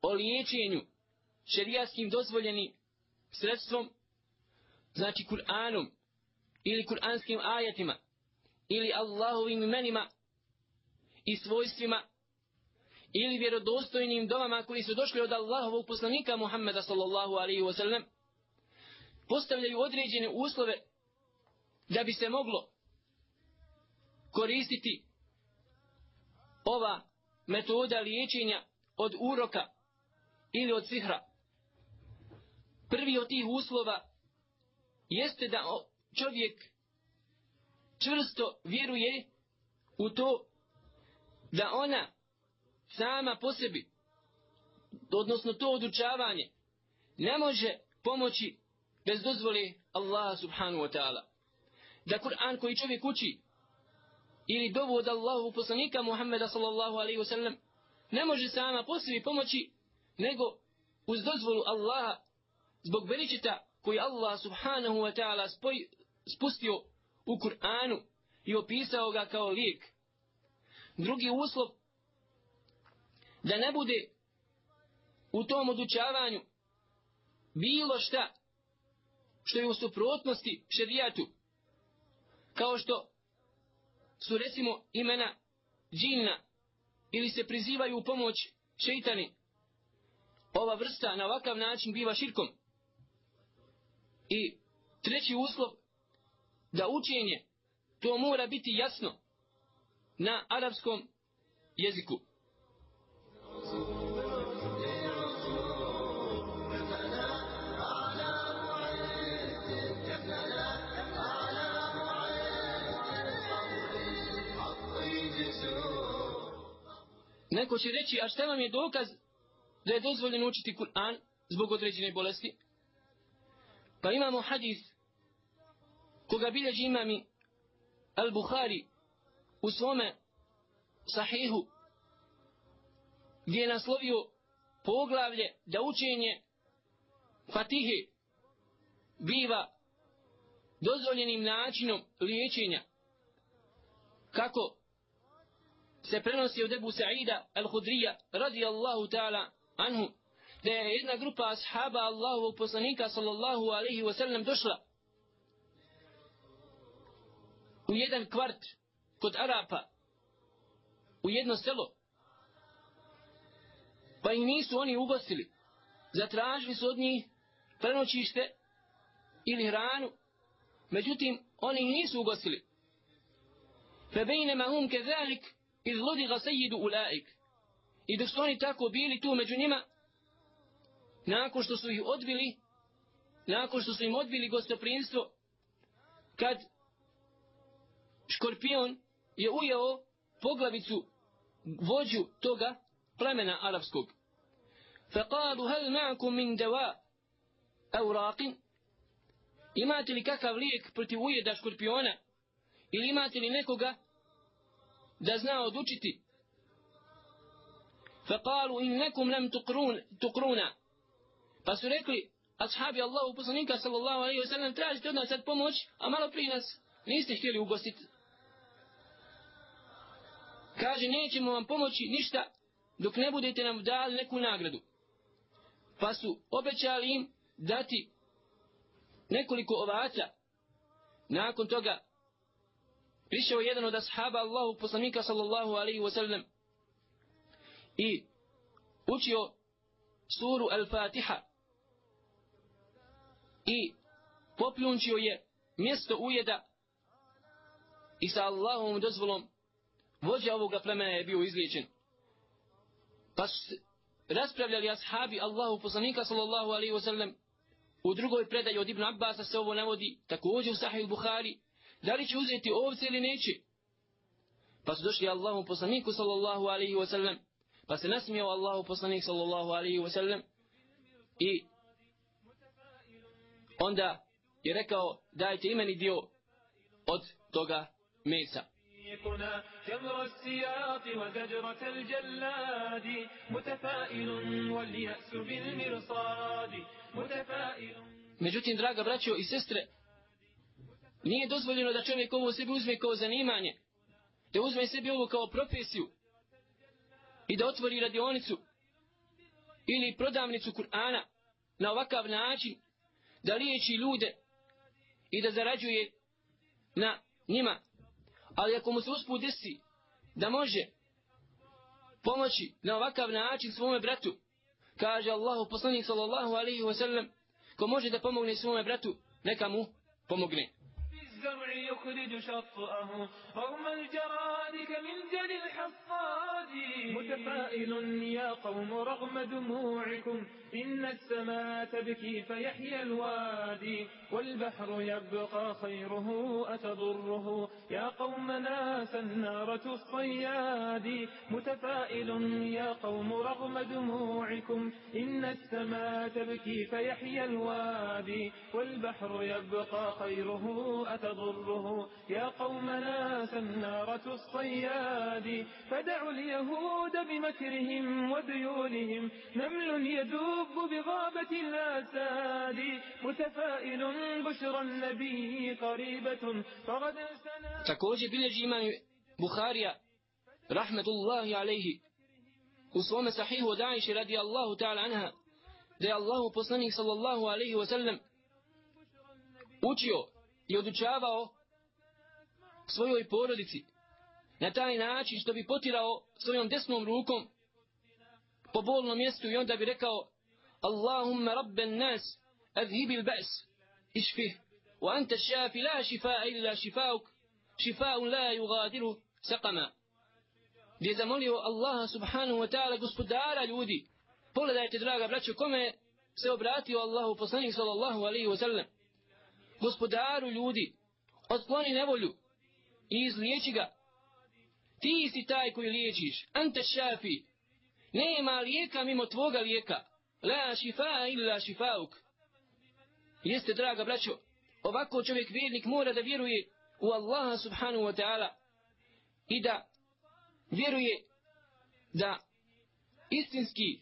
o liječenju šerijaskim dozvoljeni sredstvom, znači Kur'anom ili kur'anskim ajatima ili Allahovim imenima i svojstvima ili vjerodostojnim domama koji su došli od Allahovog poslanika Muhammeda sallallahu alaihi wasallam sallam postavljaju određene uslove da bi se moglo koristiti ova metoda liječenja od uroka ili od sihra. Prvi od tih uslova jeste da čovjek čvrsto vjeruje u to da ona sama po sebi, odnosno to odučavanje, ne može pomoći bez dozvole Allaha subhanahu wa ta'ala. Da Kur'an koji čovjek uči ili dovu od Allahu poslanika Muhammeda sallallahu alaihi wasallam ne može sama po pomoći nego uz dozvolu Allaha zbog veličita koji Allah subhanahu wa ta'ala spustio u Kur'anu i opisao ga kao lijek. Drugi uslov da ne bude u tom odučavanju bilo šta što je u suprotnosti šerijatu. Kao što su recimo imena džinna ili se prizivaju u pomoć šeitani. Ova vrsta na ovakav način biva širkom. I treći uslov da učenje to mora biti jasno na arapskom jeziku. Neko će reći, a šta vam je dokaz da je dozvoljeno učiti Kur'an zbog određene bolesti? Pa imamo hadis koga bilježi imami Al-Bukhari u svome sahihu gdje je naslovio poglavlje da učenje Fatihe biva dozvoljenim načinom liječenja kako se prenosi od Ebu Sa'ida al-Hudrija radijallahu ta'ala anhu da je jedna grupa ashaba Allahovog poslanika sallallahu alaihi wa sallam došla u jedan kvart kod Arapa u jedno selo pa ih nisu oni ugostili zatražili su od njih prenoćište ili hranu međutim oni ih nisu ugostili فبينما هم كذلك إذ لدغ سيد أولئك I dok su oni tako bili tu među njima, nakon što su ih odbili, nakon što su im odbili gostoprinstvo, kad škorpion je ujeo poglavicu vođu toga plemena arapskog. فقالوا هل معكم من دواء أو راق imate li kakav lijek protiv ujeda škorpiona ili imate li nekoga da zna odučiti فقالوا إنكم لم تقرون تقرونا pa su rekli ashabi Allahu poslanika sallallahu alaihi wa sallam tražite od nas sad pomoć a malo prije nas niste htjeli ugostiti kaže nećemo vam pomoći ništa dok ne budete nam dali neku nagradu pa su obećali im dati nekoliko ovaca nakon toga prišao jedan od ashaba Allahu poslanika sallallahu alaihi wa sallam i učio suru Al-Fatiha i popljunčio je mjesto ujeda i sa Allahovom dozvolom vođa ovoga plemena je bio izliječen. Pa su raspravljali ashabi Allahu poslanika sallallahu alaihi wa sallam u drugoj predaji od Ibn Abbasa se ovo navodi također u Sahih Bukhari da li će uzeti ovce ili neće. Pa su došli Allahu poslaniku sallallahu alaihi wa sallam pa se nasmijao Allahu poslanik sallallahu alaihi wa sallam i onda je rekao dajte imeni dio od toga mesa. يكنا جمر السياط وزجرة الجلاد متفائل واليأس بالمرصاد متفائل Međutim, draga braćo i sestre, nije dozvoljeno da čovjek ovo sebi uzme kao zanimanje, da uzme sebi ovo kao profesiju i da otvori radionicu ili prodavnicu Kur'ana na ovakav način da liječi ljude i da zarađuje na njima. Ali ako mu se usput desi da može pomoći na ovakav način svome bratu, kaže Allahu poslanik sallallahu alaihi wa sallam, ko može da pomogne svome bratu, neka mu pomogne. الزرع يخرج شطأه رغم الجراد كمنجل الحصاد. متفائل يا قوم رغم دموعكم إن السماء تبكي فيحيى الوادي. والبحر يبقى خيره أتضره. يا قومنا سنارة الصياد. متفائل يا قوم رغم دموعكم إن السماء تبكي فيحيى الوادي. والبحر يبقى خيره أتضره. تضره يا قومنا سنارة الصياد فدعوا اليهود بمكرهم وديونهم نمل يدوب بغابة الأساد متفائل بشرى النبي قريبة فغدا سنا تكوجي بن بخاريا رحمة الله عليه وصوم صحيح ودعيش رضي الله تعالى عنها da الله Allahu صلى الله عليه وسلم učio i odučavao svojoj porodici na taj način što bi potirao svojom desnom rukom po bolnom mjestu i onda bi rekao Allahumma rabben nas adhibil bas išfih wa anta šafi la šifa illa šifauk šifa'un la yugadiru saqama. Gdje je zamolio Allaha subhanahu wa ta'ala gospodara ljudi. Pogledajte draga braćo kome se obratio Allahu poslanik sallallahu alaihi wa sallam gospodaru ljudi otkloni nevolju i izliječi ga. Ti si taj koji liječiš. Ante šafi. Nema lijeka mimo tvoga lijeka. La šifa illa šifauk. Jeste draga braćo ovako čovjek vjernik mora da vjeruje u Allaha subhanahu wa ta'ala i da vjeruje da istinski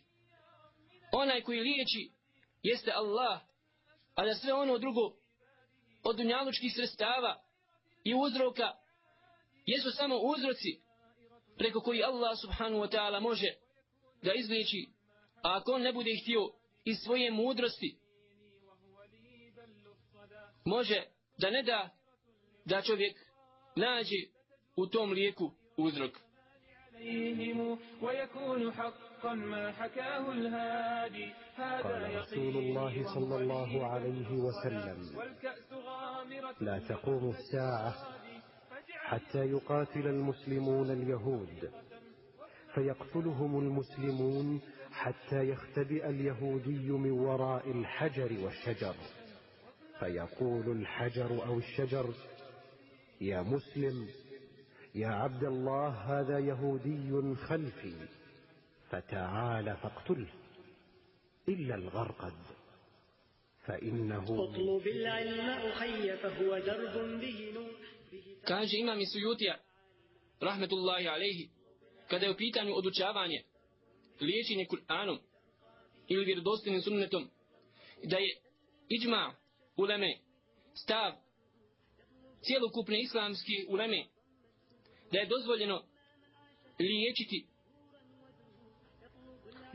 onaj koji liječi jeste Allah a da sve ono drugo od dunjalučkih sredstava i uzroka jesu samo uzroci preko koji Allah subhanahu wa ta'ala može da izliječi. A ako on ne bude htio iz svoje mudrosti može da ne da da čovjek nađe u tom lijeku uzrok. ويكون حقا ما حكاه الهادي. قال رسول الله صلى الله عليه وسلم لا تقوم الساعة حتى يقاتل المسلمون اليهود. فيقتلهم المسلمون حتى يختبئ اليهودي من وراء الحجر والشجر. فيقول الحجر أو الشجر يا مسلم يا عبد الله هذا يهودي خلفي فتعال فاقتله إلا الغرقد فإنه اطلب العلم أخي فهو درب به نور kaže imam i sujutija rahmetullahi alaihi kada je u pitanju odučavanje liječenje Kur'anom ili vjerodostinim sunnetom da je iđma uleme stav cijelokupne islamske uleme da je dozvoljeno liječiti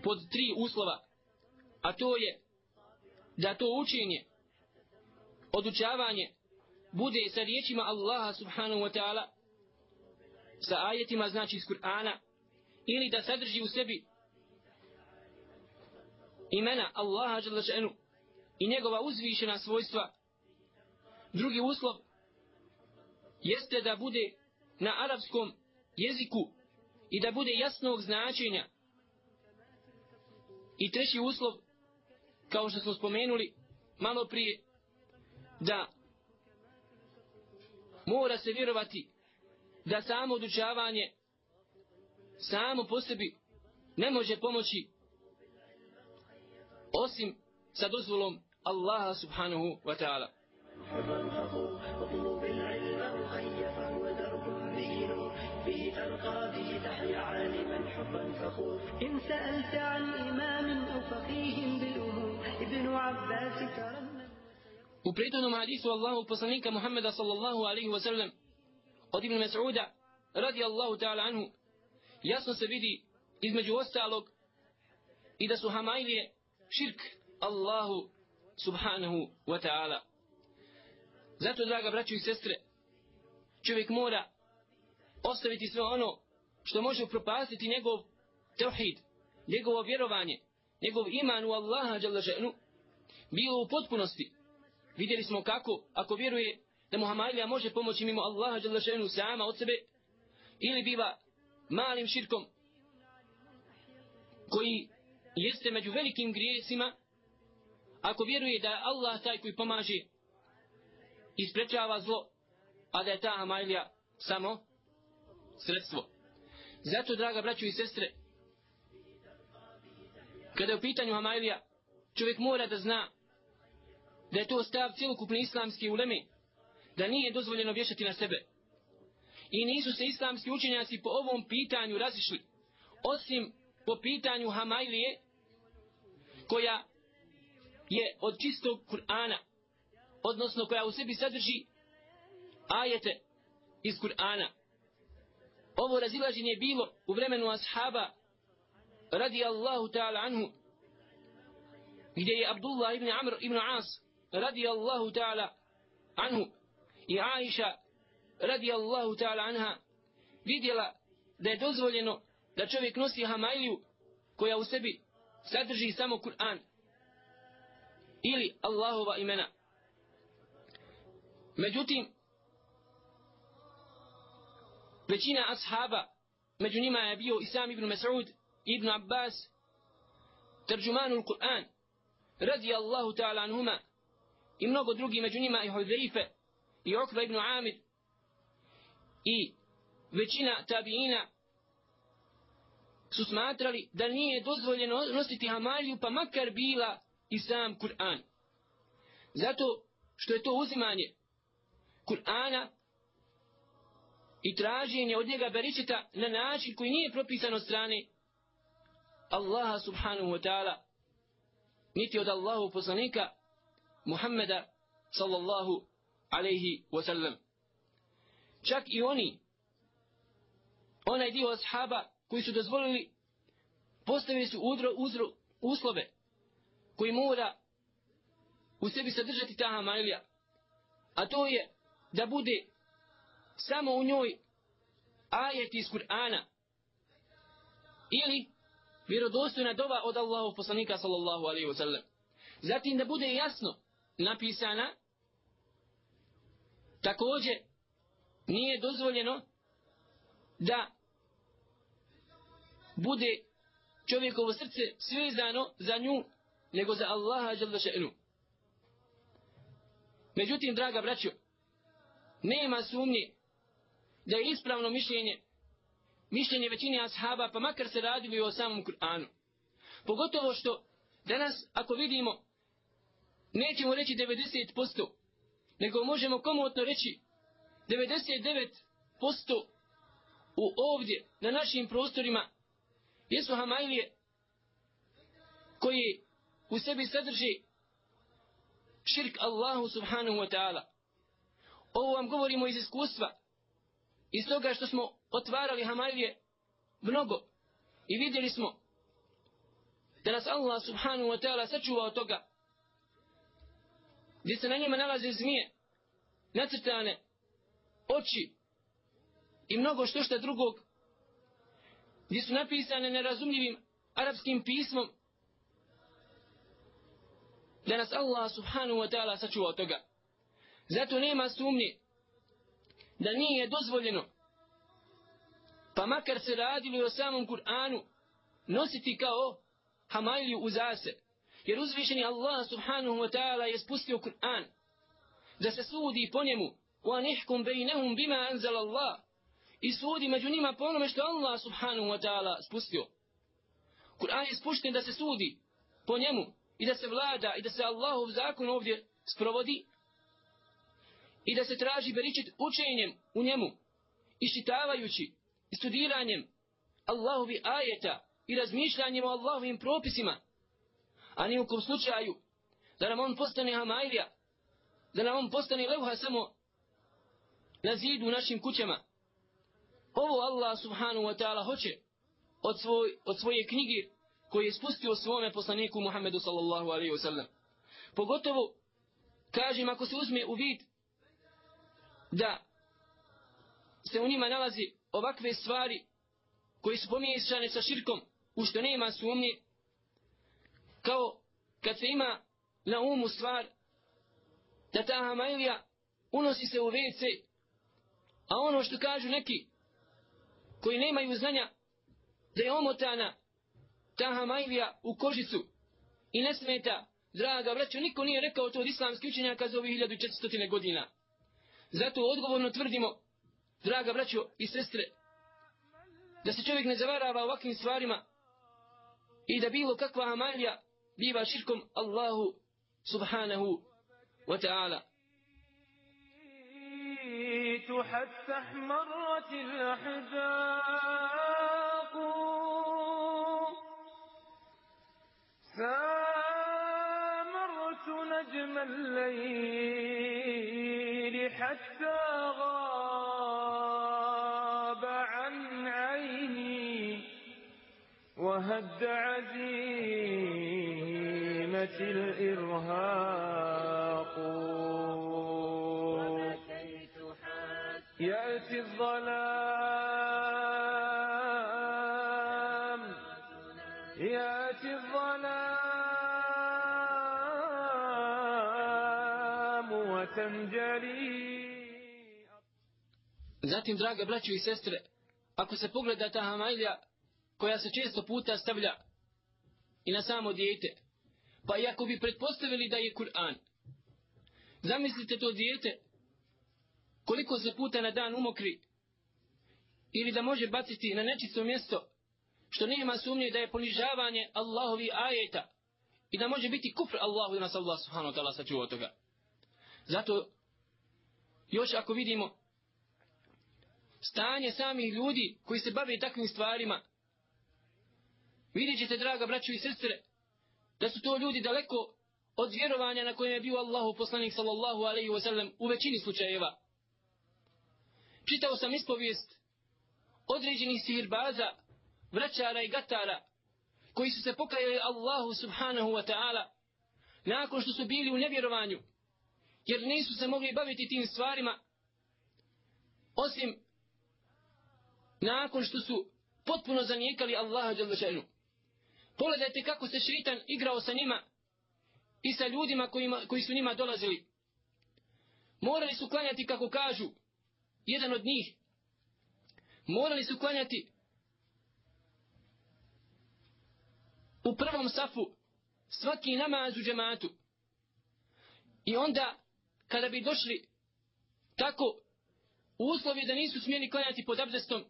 pod tri uslova a to je da to učenje odučavanje bude sa riječima Allaha subhanahu wa ta'ala sa ajetima znači iz Kur'ana ili da sadrži u sebi imena Allaha želešenu i njegova uzvišena svojstva. Drugi uslov jeste da bude na arapskom jeziku i da bude jasnog značenja i treći uslov kao što smo spomenuli malo prije da mora se vjerovati da samo odučavanje samo po sebi ne može pomoći osim sa dozvolom Allaha subhanahu wa ta'ala. إن سألت عن إمام أو فقيه بالأمور ابن عباس ترنم U prethodnom hadisu Allahu poslanika Muhammeda sallallahu alaihi wa sallam od Ibn Mas'uda radi Allahu ta'ala anhu jasno se vidi između ostalog i da su Hamailije širk Allahu subhanahu wa ta'ala. Zato, draga braćo i sestre, čovjek mora ostaviti sve ono što može propastiti njegov tevhid, njegovo vjerovanje, njegov iman u Allaha ženu, bilo u potpunosti. Vidjeli smo kako, ako vjeruje da Muhammadija može pomoći mimo Allaha ženu sama od sebe, ili biva malim širkom, koji jeste među velikim grijesima, ako vjeruje da je Allah taj koji pomaže i sprečava zlo, a da je ta Hamailija samo sredstvo. Zato, draga braćo i sestre, kada je u pitanju Hamailija, čovjek mora da zna da je to stav cijelokupne islamske uleme, da nije dozvoljeno vješati na sebe. I nisu se islamski učenjaci po ovom pitanju razišli, osim po pitanju Hamailije, koja je od čistog Kur'ana, odnosno koja u sebi sadrži ajete iz Kur'ana. Ovo razilaženje je bilo u vremenu ashaba radi Allahu ta'ala anhu gdje je Abdullah ibn Amr ibn As radi Allahu ta'ala anhu i Aisha radijallahu ta'ala anha vidjela da je dozvoljeno da čovjek nosi hamailiju koja u sebi sadrži samo Kur'an ili Allahova imena. Međutim, većina ashaba, među njima je bio Isam ibn Mas'ud, ibn Abbas, terđumanul Kur'an, radi Allahu ta'ala anhuma, i mnogo drugi među njima i Hudhaife, i Okba ibn Amir, i većina tabiina su smatrali da nije dozvoljeno nositi hamaliju pa makar bila i sam Kur'an. Zato što je to uzimanje Kur'ana i traženje od njega beričeta na način koji nije propisan od strane Allaha subhanahu wa ta'ala niti od Allahu poslanika Muhammeda sallallahu alaihi wa sallam. Čak i oni onaj dio ashaba koji su dozvolili postavili su udro, uzro, uslove koji mora u sebi sadržati ta hamailija. A to je da bude samo u njoj ajet iz Kur'ana ili vjerodostojna dova od Allahov poslanika sallallahu alaihi wa sallam. Zatim da bude jasno napisana također nije dozvoljeno da bude čovjekovo srce svezano za nju nego za Allaha žele še'nu. Međutim, draga braćo, nema sumnje da je ispravno mišljenje mišljenje većine ashaba, pa makar se radili o samom Kur'anu. Pogotovo što danas, ako vidimo, nećemo reći 90%, nego možemo komotno reći 99% u ovdje, na našim prostorima, jesu hamajlije koji u sebi sadrži širk Allahu subhanahu wa ta'ala. Ovo vam govorimo iz iskustva, iz toga što smo otvarali hamajlije mnogo i vidjeli smo da nas Allah subhanahu wa ta'ala sačuva od toga gdje se na njima nalaze zmije nacrtane oči i mnogo što šta drugog gdje su napisane nerazumljivim arapskim pismom da nas Allah subhanahu wa ta'ala sačuva od toga. Zato nema sumnje da nije dozvoljeno pa makar se radili o samom Kur'anu nositi kao hamajliju u zase. Jer uzvišeni Allah subhanahu wa ta'ala je spustio Kur'an da se sudi po njemu wa nihkum bejnehum bima anzal Allah i sudi među njima po onome što Allah subhanahu wa ta'ala spustio. Kur'an je spušten da se sudi po njemu i da se vlada i da se Allahov zakon ovdje sprovodi i da se traži beričit učenjem u njemu iščitavajući i studiranjem Allahovi ajeta i razmišljanjem o Allahovim propisima a ni u kom slučaju da nam on postane hamajlija da nam on postane levha samo na zidu u našim kućama Ovo Allah subhanahu wa ta'ala hoće od, svoj, od svoje knjige koje je spustio svome poslaniku Muhammedu sallallahu alaihi wa sallam. Pogotovo, kažem, ako se uzme u vid da se u njima nalazi ovakve stvari koji su pomiješane sa širkom u što nema sumnje kao kad se ima na umu stvar da ta hamailija unosi se u WC a ono što kažu neki koji nemaju znanja da je omotana ta hamajlija u kožicu i ne smeta, draga braćo, niko nije rekao to od islamski učenjaka za ovih 1400 godina. Zato odgovorno tvrdimo, draga braćo i sestre, da se čovjek ne zavarava ovakvim stvarima i da bilo kakva hamajlija biva širkom Allahu subhanahu wa ta'ala. سامرت نجم الليل حتى غاب وهد عزيمة الإرهاق يأتي الظلام يأتي الظلام وتنجلي Zatim, draga braćo i sestre, ako se pogleda ta hamailja koja se često puta stavlja i na samo dijete, pa i ako bi pretpostavili da je Kur'an, zamislite to dijete koliko se puta na dan umokri ili da može baciti na nečisto mjesto što nema sumnje da je ponižavanje Allahovi ajeta i da može biti kufr Allahu da nas Allah subhanahu wa ta'ala sačuva od toga. Zato još ako vidimo stanje samih ljudi koji se bave takvim stvarima vidjet ćete draga braćo i sestre da su to ljudi daleko od vjerovanja na kojem je bio Allahu poslanik sallallahu alaihi wasallam u većini slučajeva. Čitao sam ispovijest određenih sihirbaza, vraćara i gatara koji su se pokajali Allahu subhanahu wa ta'ala nakon što su bili u nevjerovanju jer nisu se mogli baviti tim stvarima osim nakon što su potpuno zanijekali Allaha Đalešenu. Pogledajte kako se šeitan igrao sa njima i sa ljudima kojima, koji su njima dolazili. Morali su klanjati kako kažu, jedan od njih. Morali su klanjati u prvom safu svaki namaz u džematu. I onda, kada bi došli tako u uslovi da nisu smjeli klanjati pod abdestom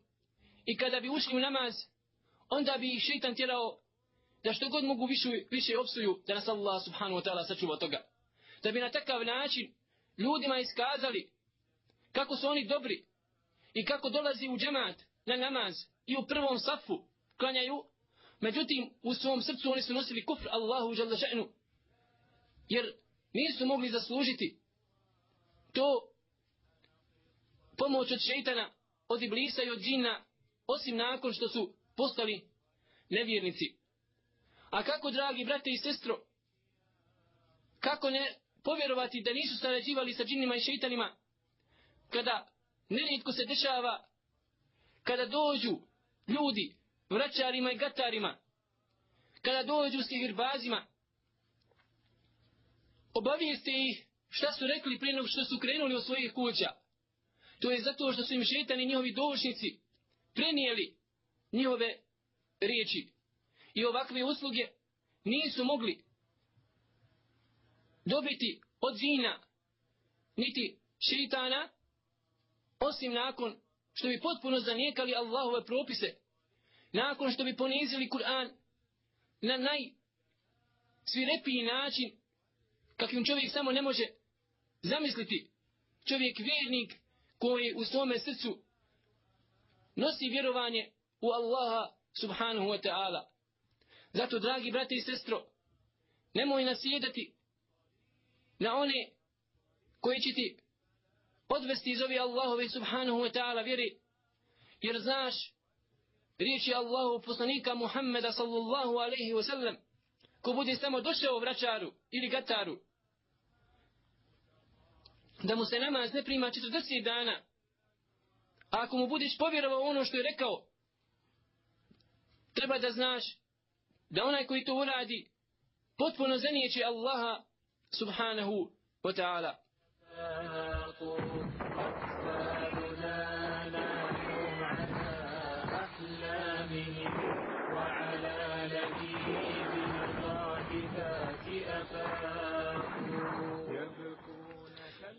i kada bi ušli u namaz, onda bi ih šeitan tjerao da što god mogu više, više opsuju da nas Allah subhanahu wa ta'ala sačuva toga. Da bi na takav način ljudima iskazali kako su oni dobri i kako dolazi u džemat na namaz i u prvom safu klanjaju, međutim u svom srcu oni su nosili kufr Allahu žele še'nu. Jer nisu mogli zaslužiti to pomoć od šeitana, od iblisa i od džina, osim nakon što su postali nevjernici. A kako, dragi brate i sestro, kako ne povjerovati da nisu sarađivali sa džinima i šeitanima, kada nerijetko se dešava, kada dođu ljudi, vraćarima i gatarima, kada dođu s irbazima, obavijeste ih šta su rekli prije nego što su krenuli od svojih kuća. To je zato što su im šetani njihovi došnici prenijeli njihove riječi. I ovakve usluge nisu mogli dobiti od zina niti šeitana osim nakon što bi potpuno zanijekali Allahove propise nakon što bi ponizili Kur'an na naj svirepiji način kakvim čovjek samo ne može zamisliti čovjek vjernik koji u svome srcu nosi vjerovanje u Allaha subhanahu wa ta'ala. Zato, dragi brate i sestro, nemoj nasjedati na one koji će ti odvesti iz ove Allahove subhanahu wa ta'ala vjeri, jer znaš riječi Allahu poslanika Muhammeda sallallahu alaihi wa sallam, ko bude samo došao vraćaru ili gataru, da mu se namaz ne prima 40 dana, a ako mu budeš povjerovao ono što je rekao, treba da znaš da onaj koji to uradi, potpuno zanijeće Allaha subhanahu wa ta'ala.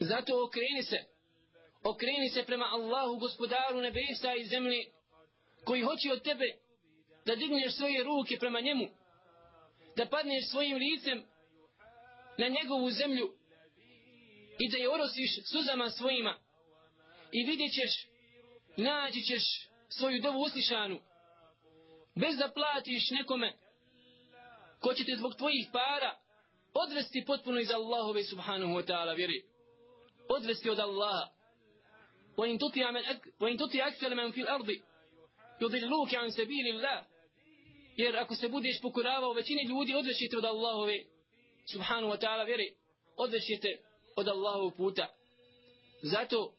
Zato okreni se, okreni se prema Allahu gospodaru nebesa i zemlje, koji hoće od tebe da digneš svoje ruke prema njemu, da padneš svojim licem na njegovu zemlju i da je orosiš suzama svojima i vidjet ćeš, naći ćeš svoju dovu uslišanu, bez da platiš nekome ko će te zbog tvojih para odvesti potpuno iz Allahove subhanahu wa ta'ala vjeri. Odvesti od Allaha. وإن تطيع من أك... وإن تطيع أكثر من في الأرض يضلوك عن سبيل الله jer ako se budeš pokoravao većini ljudi odvećete od Allahove subhanu wa ta'ala vjeri odvećete od Allahovog puta. Zato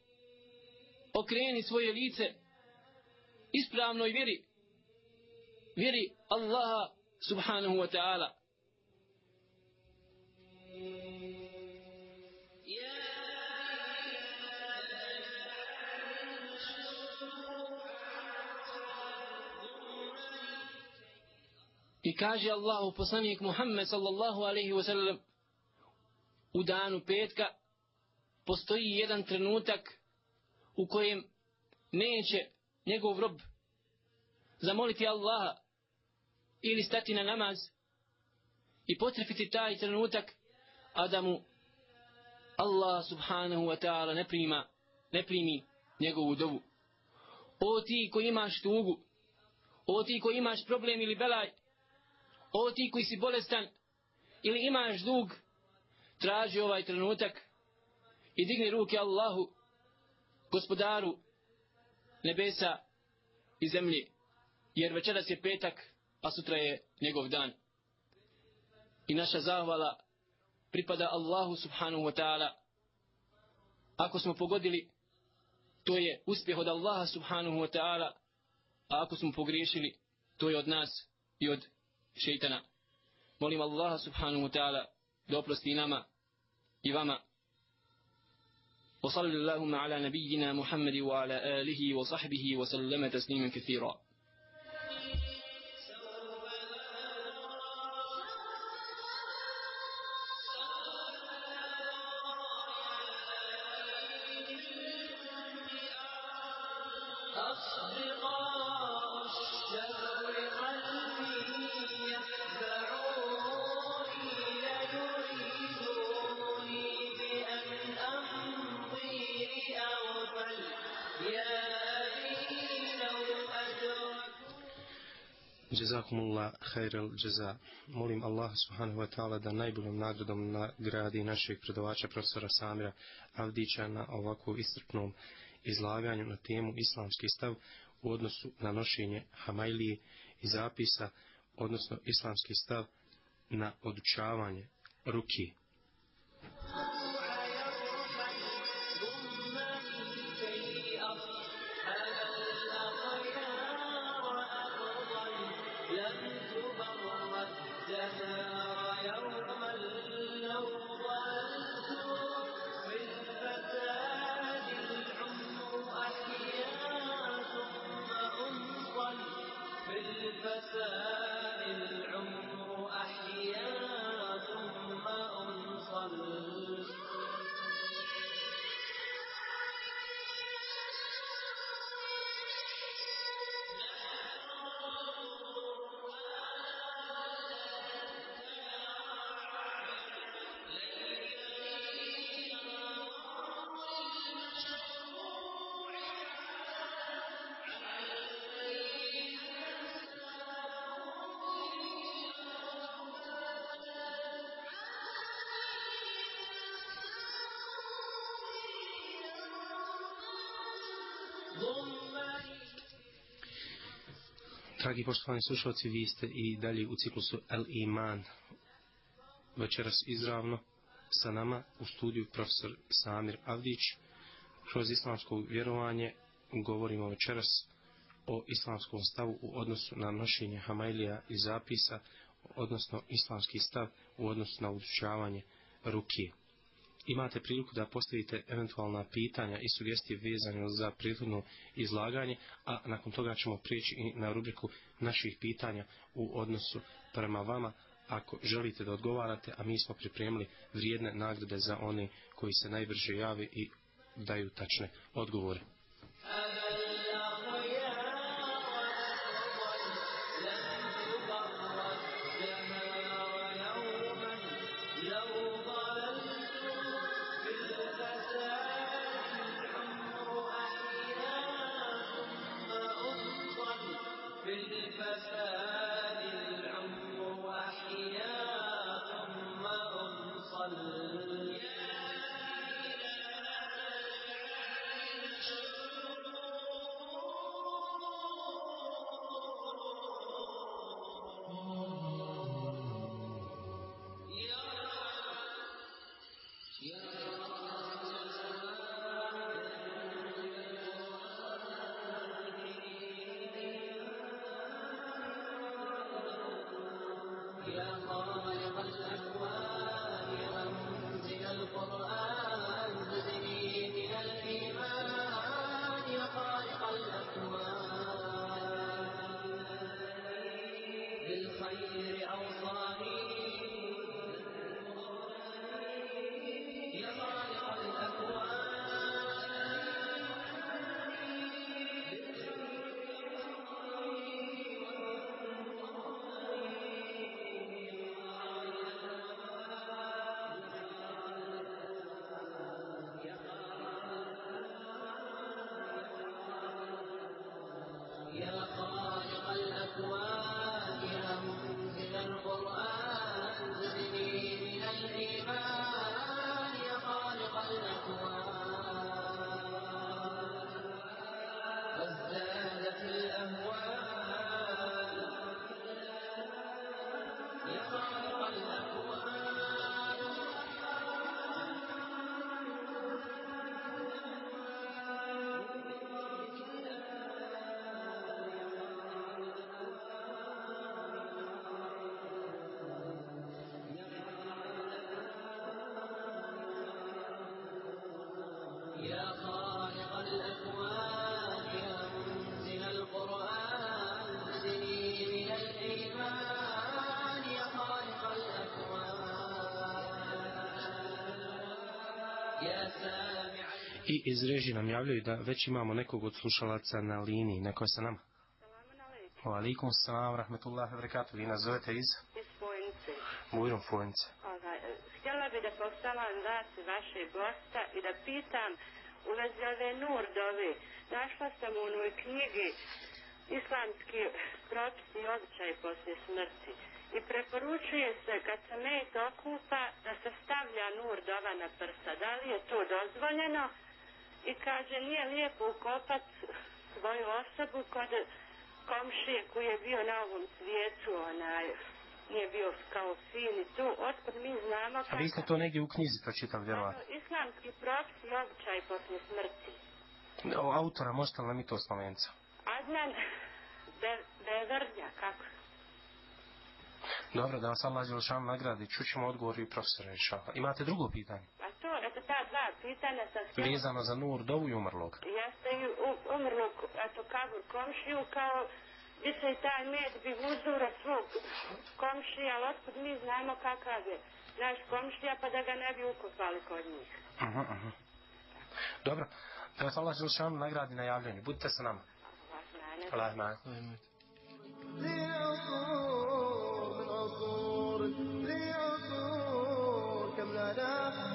okreni svoje lice ispravnoj vjeri, vjeri Allaha subhanahu wa ta'ala. I kaže Allahu poslanik Muhammed sallallahu alaihi wa sallam u danu petka postoji jedan trenutak u kojem neće njegov rob zamoliti Allaha ili stati na namaz i potrefiti taj trenutak a da mu Allah subhanahu wa ta'ala ne prima ne primi njegovu dovu. O ti koji imaš tugu o ti koji imaš problem ili belaj o ti koji si bolestan ili imaš dug traži ovaj trenutak i digni ruke Allahu gospodaru nebesa i zemlje jer večeras je petak a sutra je njegov dan. I naša zahvala pripada Allahu subhanahu wa ta'ala. Ako smo pogodili to je uspjeh od Allaha subhanahu wa ta'ala a ako smo pogriješili to je od nas i od šeitana. Molim Allaha subhanahu wa ta'ala da oprosti nama i vama. وصلى اللهم على نبينا محمد وعلى آله وصحبه وسلم تسليما كثيرا أصدقاء الشهر قلبي. Jazakumullah khairal jaza. Molim Allah subhanahu wa ta'ala da najboljom nagradom nagradi našeg predavača profesora Samira Avdića na ovako istrpnom izlaganju na temu islamski stav u odnosu na nošenje Hamajlije i zapisa, odnosno islamski stav na odučavanje ruki. الفساد Dragi poštovani slušalci, vi ste i dalje u ciklusu El Iman. Večeras izravno sa nama u studiju profesor Samir Avdić. Kroz islamsko vjerovanje govorimo večeras o islamskom stavu u odnosu na nošenje Hamailija i zapisa, odnosno islamski stav u odnosu na udučavanje rukije imate priliku da postavite eventualna pitanja i sugestije vezane za prethodno izlaganje, a nakon toga ćemo prijeći i na rubriku naših pitanja u odnosu prema vama ako želite da odgovarate, a mi smo pripremili vrijedne nagrade za one koji se najbrže jave i daju tačne odgovore. I iz režije nam javljaju da već imamo nekog od slušalaca na liniji. Neko je sa nama? Wa alaikum salam, rahmetullahi wa barakatuh. Vi nas zovete iz? iz Fojnice. Bujrom Fojnice. Ovaj, htjela bi da postavljam vas i vaše gosta i da pitam u vezi ove nurdove. Našla sam u onoj knjigi islamski propisi i običaj poslije smrti. I preporučuje se kad se met okupa da se stavlja nurdova na prsa. Da li je to dozvoljeno? I kaže nije lijepo ukopat svoju osobu kod komšije koji je bio na ovom svijetu, onaj, nije bio kao sin i tu, otkud mi znamo A vi ste to negdje u knjizi pročitali, vjerovatno. islamski propis i običaj poslije smrti. O, autora, možete li nam i to spomenuti? Adnan Be- Bevrnja, kako? Dobro, da vas Allah Đelšan nagradi, čućemo odgovor i profesora Išala. Imate drugo pitanje? A to, eto ta dva pitanja sam htjela. Vezano za nur, dovu i umrlog. Jeste i u- umrlu, eto, kabur komšiju, kao bi se i taj med bi uzura svog komšija, ali otkud mi znamo kakav je naš komšija, pa da ga ne bi ukopali kod njih. Uh -huh, uh -huh. Dobro, da vas Allah Đelšan nagradi na javljanju. Budite sa nama. Allah ima. من عصور لعصور كم لنا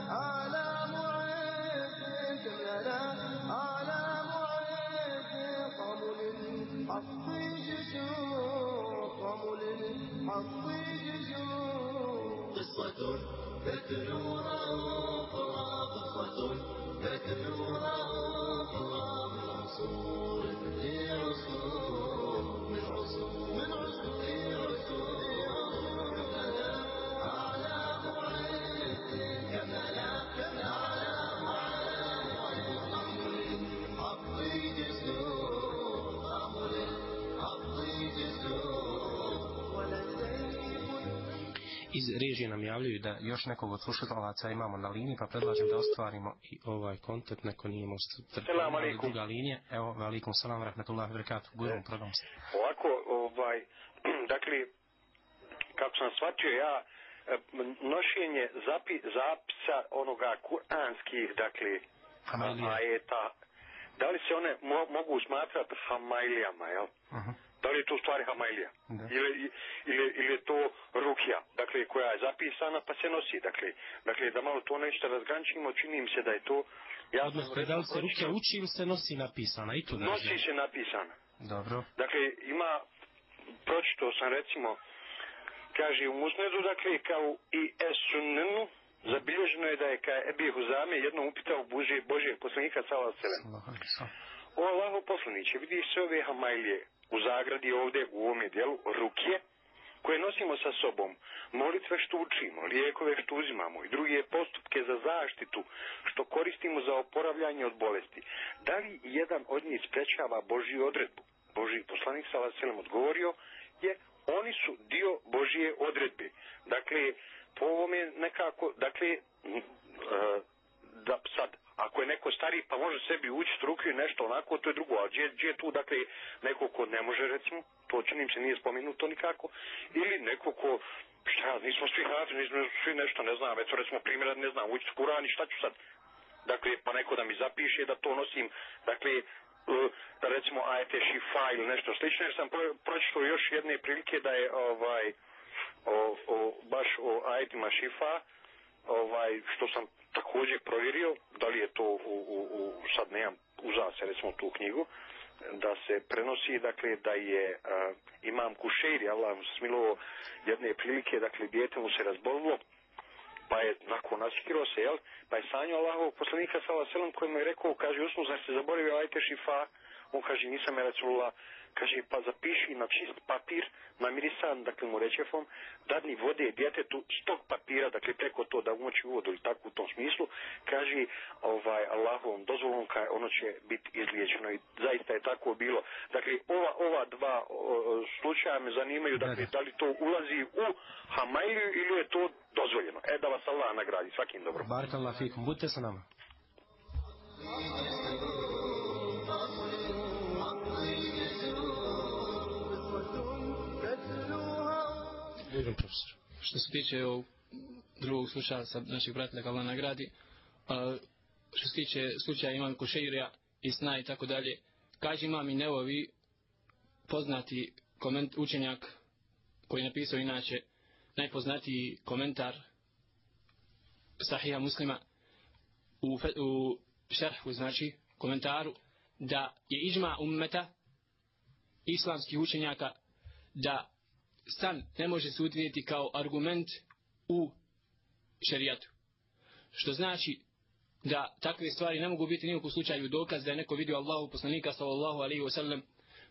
للحق جسور قصة تتلوها أخرى قصة تتلوها أخرى من عصور لعصور من عصور من عصور Iz režije nam javljaju da još nekog od slušalaca imamo na liniji, pa predlažem da ostvarimo i ovaj kontakt, neko nije imao Selam alaikum. druga linija. Evo, velikom salam, rahmetullahi wa barakatuh. Gujom, program se. Ovako, ovaj, dakle, kako sam shvatio ja, e, nošenje zapi, zapisa onoga kuranskih, dakle, Hamajlija. ajeta, da li se one mo, mogu smatrati hamajlijama, jel? Uh. Da li je to u stvari hamajlija? Da. Ili, ili, ili je to rukija, dakle, koja je zapisana pa se nosi, dakle, dakle, da malo to nešto razgrančimo, čini mi se da je to, ja Odnosno, da li se ruke uči ili se nosi napisana? I da nosi se napisana. Dobro. Dakle, ima, pročito sam recimo, kaže u Musnedu, dakle, kao i Esunenu, zabilježeno je da je ka Ebi Huzame jednom upitao Božje, Božje poslanika Sala Selem. O Allaho poslaniće, vidiš se ove hamajlije u zagradi ovdje u ovome dijelu, ruke, koje nosimo sa sobom, molitve što učimo, lijekove što uzimamo i druge postupke za zaštitu što koristimo za oporavljanje od bolesti. Da li jedan od njih sprečava Božju odredbu? Božji poslanik Sala Selem odgovorio je oni su dio Božije odredbe. Dakle, po ovome nekako, dakle, e, da sad, ako je neko stari pa može sebi ući struku i nešto onako, to je drugo, a gdje, gdje je tu, dakle, neko ko ne može, recimo, to činim se nije spomenuto nikako, ili neko ko, šta, ja, nismo svi hafi, nismo svi nešto, ne znam, eto recimo primjera, ne znam, ući u Kuran i šta ću sad, dakle, pa neko da mi zapiše da to nosim, dakle, da recimo ajete šifa ili nešto slično, jer sam pro, još jedne prilike da je ovaj, o, o, baš o ajetima šifa, ovaj, što sam također provjerio, da li je to u, u, u sad nemam uzao se recimo tu knjigu, da se prenosi, dakle, da je uh, imam Kušeri, Allah mu smilovo jedne prilike, dakle, dijete mu se razbolilo, pa je nakon nasikirao se, jel, pa je sanjao Allahovog poslanika sa alejhi koji mu je rekao, kaže, usnu, znači se zaboravio ajte šifa, on kaže, nisam je Rasulullah, kaže, pa zapiši na čist papir, namirisan, dakle, mu rečefom, dadni vode djetetu s tog papira, dakle, preko to da umoči u vodu ili tako u tom smislu, kaže, ovaj, Allahovom dozvolom, kaj ono će biti izliječeno i zaista je tako bilo. Dakle, ova, ova dva o, slučaja me zanimaju, dakle, da li to ulazi u Hamajliju ili je to dozvoljeno. E, da vas Allah nagradi, svakim dobro. Barakallah fikum, budite sa nama. Bujrom profesor. Što se tiče ovog drugog sa naših brata da Allah nagradi, a, što se tiče slučaja imam Košeirija, i Sna i tako dalje, kaže imam i Nevovi poznati koment, učenjak koji je napisao inače najpoznatiji komentar Sahija muslima u, fe, u šerhu, znači komentaru, da je iđma ummeta islamskih učenjaka da stan ne može se utvidjeti kao argument u šerijatu. Što znači da takve stvari ne mogu biti nijekom slučaju dokaz da je neko vidio Allahu poslanika sallallahu alaihi wa sallam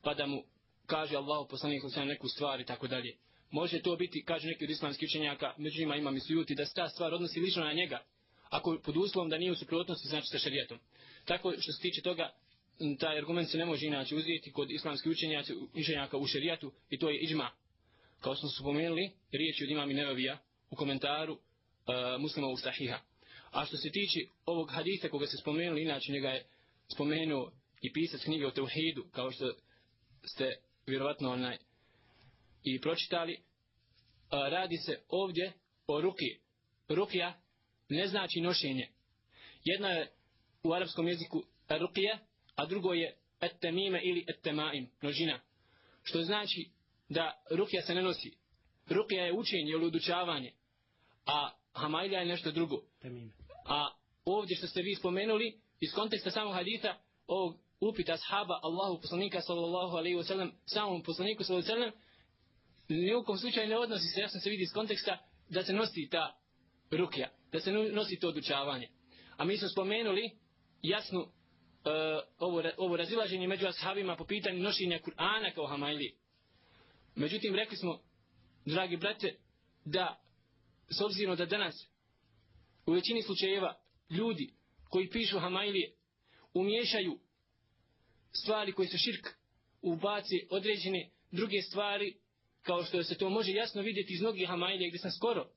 pa da mu kaže Allahu poslanik sallallahu alaihi neku stvar i tako dalje. Može to biti, kaže neki od islamskih učenjaka, među njima ima mislijuti da se ta stvar odnosi lično na njega, ako pod uslovom da nije u suprotnosti znači sa šerijetom. Tako što se tiče toga, taj argument se ne može inače uzeti kod islamskih učenjaka, učenjaka u šerijatu i to je iđma. Kao smo spomenuli, riječ od imami Nevavija u komentaru e, uh, muslima u Sahiha. A što se tiče ovog hadisa koga se spomenuli, inače njega je spomenuo i pisac knjige o Teuhidu, kao što ste vjerovatno onaj i pročitali, a, radi se ovdje o ruki. Rukija ne znači nošenje. Jedna je u arapskom jeziku rukija, a drugo je etemime ili etemaim, množina. Što znači da rukija se ne nosi. Rukija je učenje ili udučavanje, a hamajlja je nešto drugo. Temime. A ovdje što ste vi spomenuli, iz konteksta samog hadita, ovog upita ashaba Allahu poslanika sallallahu alaihi wa sallam, samom poslaniku sallallahu alaihi wa sallam, nijekom slučaju ne odnosi se, jasno se vidi iz konteksta, da se nosi ta rukja, da se nosi to odučavanje. A mi smo spomenuli jasnu uh, ovo, ovo razilaženje među ashabima po pitanju nošenja Kur'ana kao hamajli. Međutim, rekli smo, dragi brate, da s obzirom da danas u većini slučajeva ljudi koji pišu hamajlije umješaju stvari koje su širk ubaci određene druge stvari kao što se to može jasno vidjeti iz mnogih Hamailija gdje sam skoro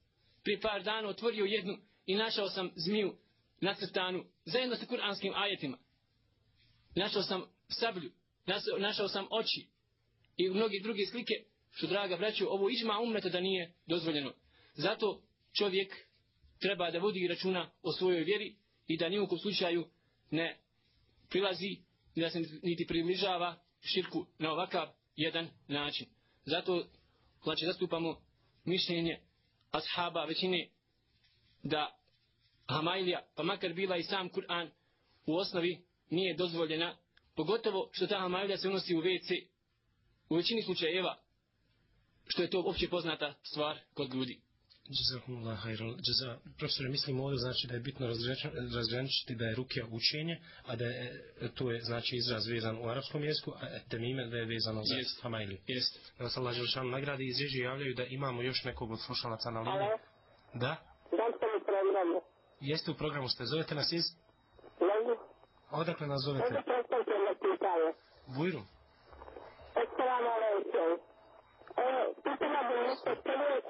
prije par dana otvorio jednu i našao sam zmiju nacrtanu zajedno sa kuranskim ajetima. Našao sam sablju, našao sam oči i mnogi druge slike što draga braću ovo iđma umeta da nije dozvoljeno. Zato čovjek treba da vodi računa o svojoj vjeri i da nijekom slučaju ne prilazi i da se niti približava širku na ovakav jedan način. Zato znači zastupamo mišljenje ashaba većine da Hamailija, pa makar bila i sam Kur'an, u osnovi nije dozvoljena, pogotovo što ta Hamailija se unosi u WC, u većini slučajeva, što je to opće poznata stvar kod ljudi. Jazakumullah hajral. Jaza, profesore, mislim ovdje znači da je bitno razgraničiti da je rukija učenje, a da je, to je znači izraz vezan u arapskom jeziku, a temime da je vezano za Jest. hamajli. Jest. Da se Allah Želšan nagradi iz režije javljaju da imamo još nekog od slušalaca na liniji. Da? Da ste u programu? Jeste u programu, ste zovete nas iz? Mogu? Odakle nas zovete? Postaviti jedno pitanje. Bujru. Assalamu alaikum. E, pitala bi nešto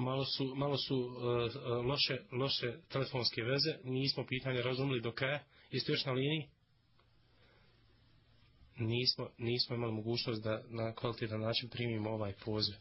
malo su, malo su uh, loše, loše telefonske veze, nismo pitanje razumili do kraja. Jeste još na liniji? Nismo, nismo imali mogućnost da na kvalitetan način primimo ovaj poziv.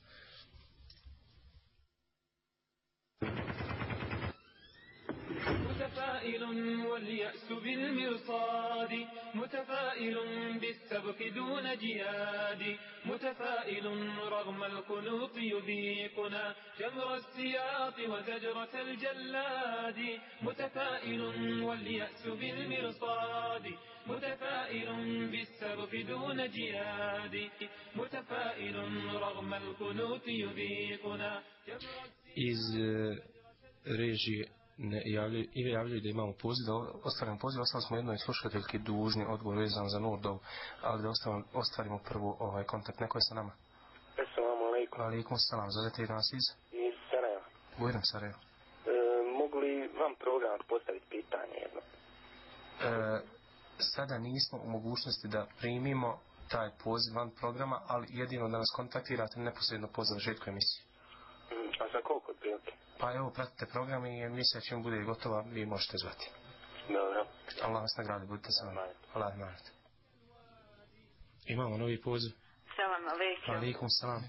واليأس بالمرصاد متفائل بالسبق دون جياد متفائل رغم القنوط يذيقنا جمر السياط وزجرة الجلاد متفائل واليأس بالمرصاد متفائل بالسبق دون جياد متفائل رغم القنوط يذيقنا uh, režije ne javljaju, ili javljaju da imamo poziv, da ostvarimo poziv, ostali smo jednoj slušateljki dužni odgovor vezan za Nordov, ali da ostavimo, ostvarimo prvu ovaj kontakt. Neko je sa nama? Assalamu alaikum. Alaikum salam, zovete i nas iz? Iz Sarajeva. Bujram Sarajevo. E, mogu li vam program postaviti pitanje jedno? e, sada nismo u mogućnosti da primimo taj poziv van programa, ali jedino da nas kontaktirate neposredno po završetku emisije. Mm, a za koliko prilike? Pa evo, pratite program i emisija čim bude gotova, vi možete zvati. Dobro. Allah vas nagradi, budite sa nama. Allah nagradi. Imamo novi poziv. Selam alaikum. Alaikum salam.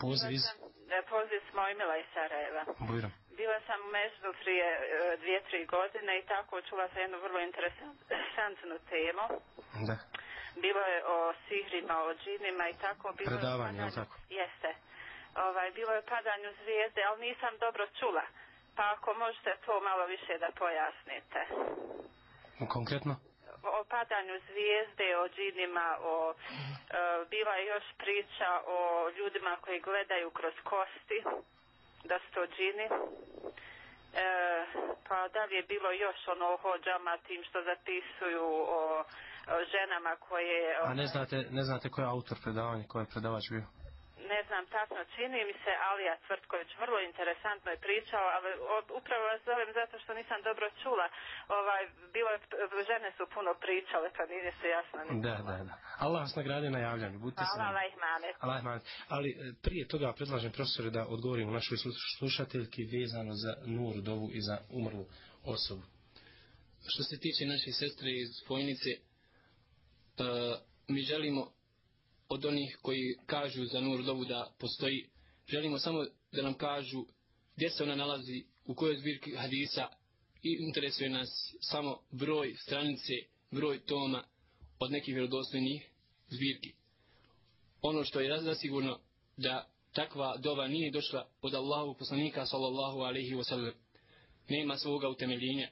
Poziv iz... Da, poziv smo imala iz Sarajeva. Bujram. Bila sam u Meždu prije e, dvije, tri godine i tako čula sam jednu vrlo interesantnu temu. Da. Bilo je o sihrima, o džinima i tako. Bilo Predavanje, je je tako? Jeste. Ovaj, bilo je padanju zvijezde, ali nisam dobro čula. Pa ako možete to malo više da pojasnite. Konkretno? o padanju zvijezde, o džinima, o, e, bila je još priča o ljudima koji gledaju kroz kosti, da su to džini. E, pa da li je bilo još ono o hođama, tim što zapisuju o, o ženama koje... A ne znate, ne znate ko je autor predavanja, ko je predavač bio? Ne znam tačno, čini mi se Alija Tvrtković vrlo interesantno je pričao, ali upravo vas zovem zato što nisam dobro čula. Ovaj, bilo je, žene su puno pričale, pa nije se jasno. Da, da, da. Allah vas nagradi na javljanju. Budite se. Allah ih mane. Allah ih mane. Ali e, prije toga predlažem profesore da odgovorimo našoj slušateljki vezano za nur dovu i za umrlu osobu. Što se tiče naše sestre iz Fojnice, uh, mi želimo od onih koji kažu za Nur Dovu da postoji. Želimo samo da nam kažu gdje se ona nalazi, u kojoj zbirki hadisa i interesuje nas samo broj stranice, broj toma od nekih vjerodostojnih zbirki. Ono što je zasigurno da takva dova nije došla od Allahu poslanika sallallahu alaihi wasallam. Nema svoga utemeljenja.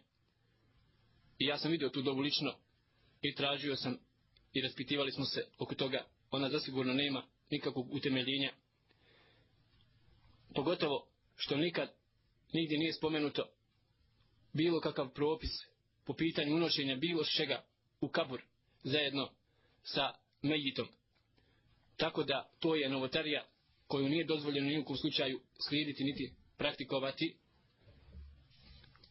I ja sam vidio tu dobu lično i tražio sam i raspitivali smo se oko toga ona zasigurno nema nikakvog utemeljenja. Pogotovo što nikad nigdje nije spomenuto bilo kakav propis po pitanju unošenja bilo čega u kabur zajedno sa mejitom. Tako da to je novotarija koju nije dozvoljeno nijekom slučaju slijediti niti praktikovati.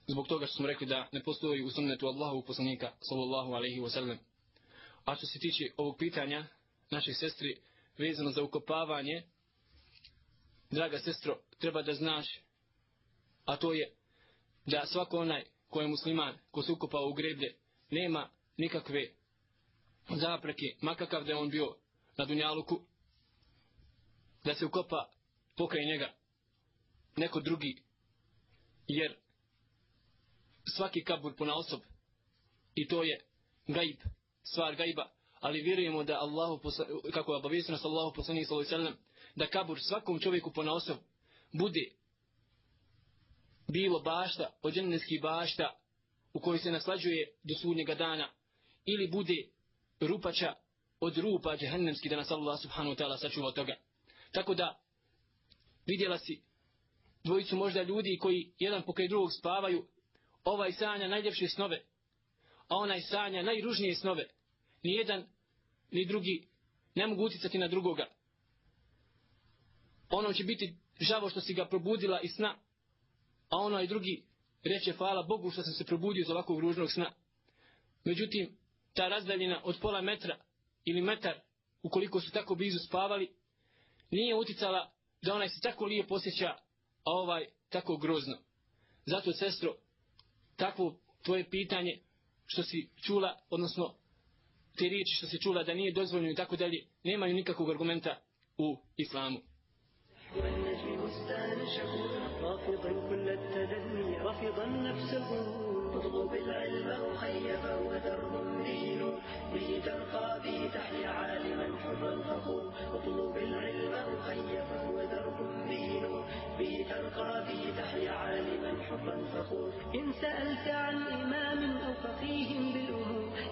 Zbog toga što smo rekli da ne postoji u sunnetu Allahu poslanika sallallahu alaihi wasallam. A što se tiče ovog pitanja, naših sestri vezano za ukopavanje, draga sestro, treba da znaš, a to je da svako onaj ko je musliman, ko se ukopao u greblje, nema nikakve zapreke, makakav da je on bio na Dunjaluku, da se ukopa pokraj njega neko drugi, jer svaki kabur puna osob, i to je gaib, stvar gaiba, ali vjerujemo da Allahu kako je obavijestio nas Allahu poslanik sallallahu alejhi da kabur svakom čovjeku ponaosob bude bilo bašta od bašta u kojoj se naslađuje do sudnjega dana ili bude rupača od rupa džehennemski da nas Allah subhanahu wa ta'ala sačuva od toga. Tako da vidjela si dvojicu možda ljudi koji jedan pokraj drugog spavaju ovaj sanja najljepše snove a onaj sanja najružnije snove ni jedan ni drugi ne mogu uticati na drugoga. Ono će biti žavo što si ga probudila iz sna, a ono i drugi reče hvala Bogu što sam se probudio iz ovakvog ružnog sna. Međutim, ta razdaljina od pola metra ili metar, ukoliko su tako blizu spavali, nije uticala da onaj se tako lije posjeća, a ovaj tako grozno. Zato, sestro, takvo tvoje pitanje što si čula, odnosno te riječi što se čula da nije dozvoljeno i tako dalje, nemaju nikakvog argumenta u islamu. اطلب العلم فهو درب دين به ترقى به تحيا عالما حرا فخور اطلب العلم فهو درب دين به ترقى به تحيا عالما حرا فخور إن سألت عن إمام أو فقيه بالأمور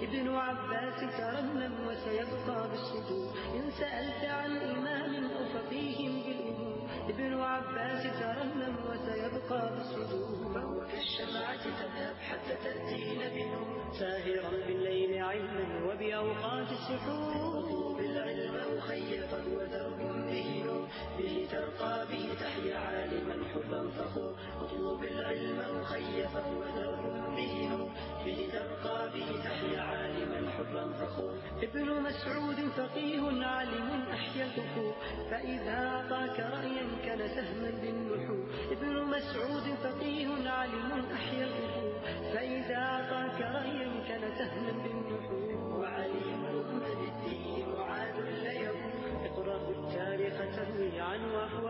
ابن عباس ترنم وسيبقى بالصدور إن سألت عن إمام أو فقيه بالأمور ابن عباس ترنم وسيبقى بالصدور فهو كالشمعة تذهب حتى تأتين بنور ساهرا بالليل علما وبأوقات السحور. اطلب العلم أخي فهو درب به نور. به ترقى به تحيا عالما حبا فخور. اطلب العلم به نور به ابن مسعود فقيه عالم أحيا الكفور فإذا أعطاك رأيا كان سهما بالنحور ابن مسعود فقيه عالم أحيا الكفور فإذا أعطاك رأيا كان سهما بالنحور وعليم أمة الدين وعاد لا يكون اقرأ التاريخ تروي عن وأهواه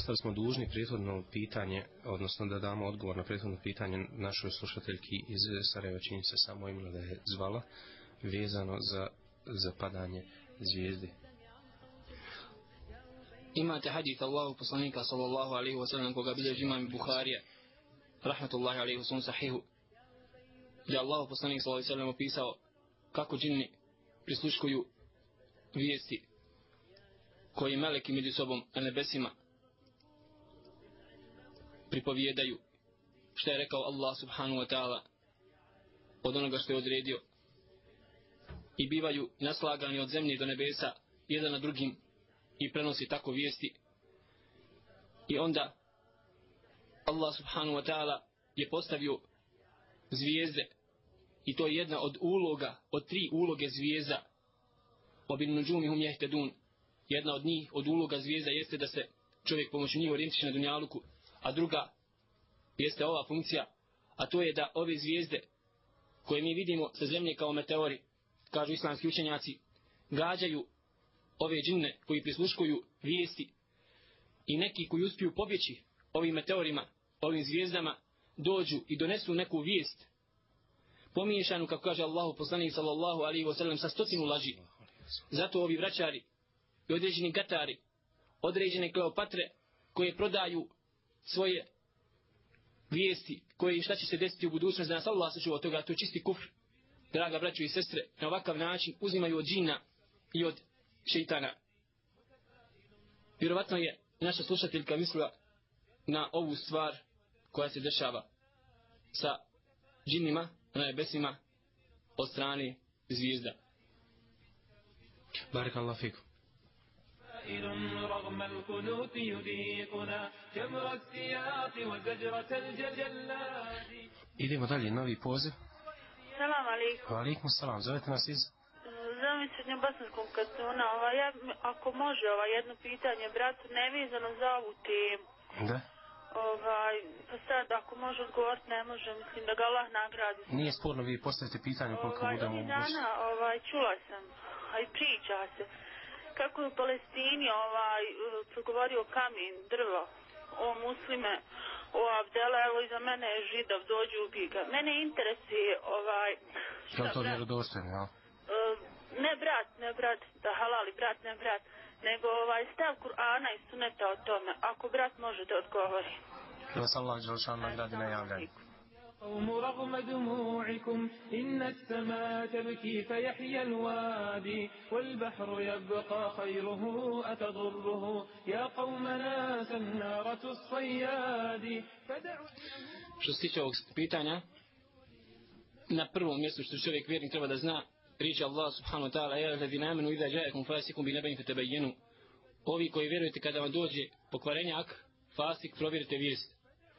Ostali smo dužni prethodno pitanje, odnosno da damo odgovor na prethodno pitanje našoj slušateljki iz Sarajeva, čini se samo imena da je zvala, vezano za zapadanje zvijezde. Imate hadith Allahu poslanika sallallahu alaihi wa sallam koga bilježi imam Buharija, rahmatullahi alaihi wa sallam sahihu, gdje Allahu poslanik sallallahu alaihi wa sallam opisao kako džinni prisluškuju vijesti koji meleki među sobom na nebesima pripovjedaju što je rekao Allah subhanahu wa ta'ala od onoga što je odredio. I bivaju naslagani od zemlje do nebesa jedan na drugim i prenosi tako vijesti. I onda Allah subhanahu wa ta'ala je postavio zvijezde. I to je jedna od uloga od tri uloge zvijezda. Obin nuđumi hum jehtedun jedna od njih od uloga zvijezda jeste da se čovjek pomoću njih orijentiše na dunjaluku a druga jeste ova funkcija, a to je da ove zvijezde koje mi vidimo sa zemlje kao meteori, kažu islamski učenjaci, gađaju ove džinne koji prisluškuju vijesti i neki koji uspiju pobjeći ovim meteorima, ovim zvijezdama, dođu i donesu neku vijest pomiješanu, kako kaže Allahu poslanik sallallahu alaihi wa sallam, sa stotinu laži. Zato ovi vraćari i određeni gatari, određene kleopatre koje prodaju svoje vijesti koje šta će se desiti u budućnosti da nas Allah sačuva od toga, to je čisti kufr. Draga braćo i sestre, na ovakav način uzimaju od džina i od šeitana. Vjerovatno je naša slušateljka mislila na ovu stvar koja se dešava sa džinima na nebesima od strane zvijezda. Barakallahu fikum. سائل رغم القنوت يذيقنا جمر السياط وزجرة الجلاد Idemo dalje, novi poziv. Salam alaikum. Alaikum salam, zovete nas iz... Zovem se Srednjom Bosanskom kantona. Ova, ja, ako može, ova, jedno pitanje, bratu, nevezano za ovu temu. Da? Ovaj, pa sad, ako može odgovoriti, ne može, mislim da ga Allah nagradi. Nije sporno, vi postavite pitanje koliko ovaj, budemo ovih mogući. dana, ovaj, čula sam, a i priča se, kako je u Palestini, ovaj, eh, progovorio kamen, drvo, o muslime, o Abdela, evo iza mene je židov, dođu ubi ga. Mene interesuje, ovaj, Je li to brat- vjerodostojno, jel? E, ne brat, ne brat, da halali brat, ne brat, nego ovaj stav Kur'ana i suneta o tome. Ako brat može da odgovori. Da vas Allah Đelšan nagradi na javljanju. قوم رغم دموعكم إن السماء تبكي فيحيا الوادي والبحر يبقى خيره أتضره يا قومنا سنارة الصياد فدعوا Što na prvom mjestu što čovjek vjernik treba da zna, riječi Allah subhanahu wa ta'ala, ja ladina amenu idha jaekum fasikum bi nebein fetabayyenu. Ovi koji vjerujete kada vam dođe pokvarenjak, fasik, provjerite vijest.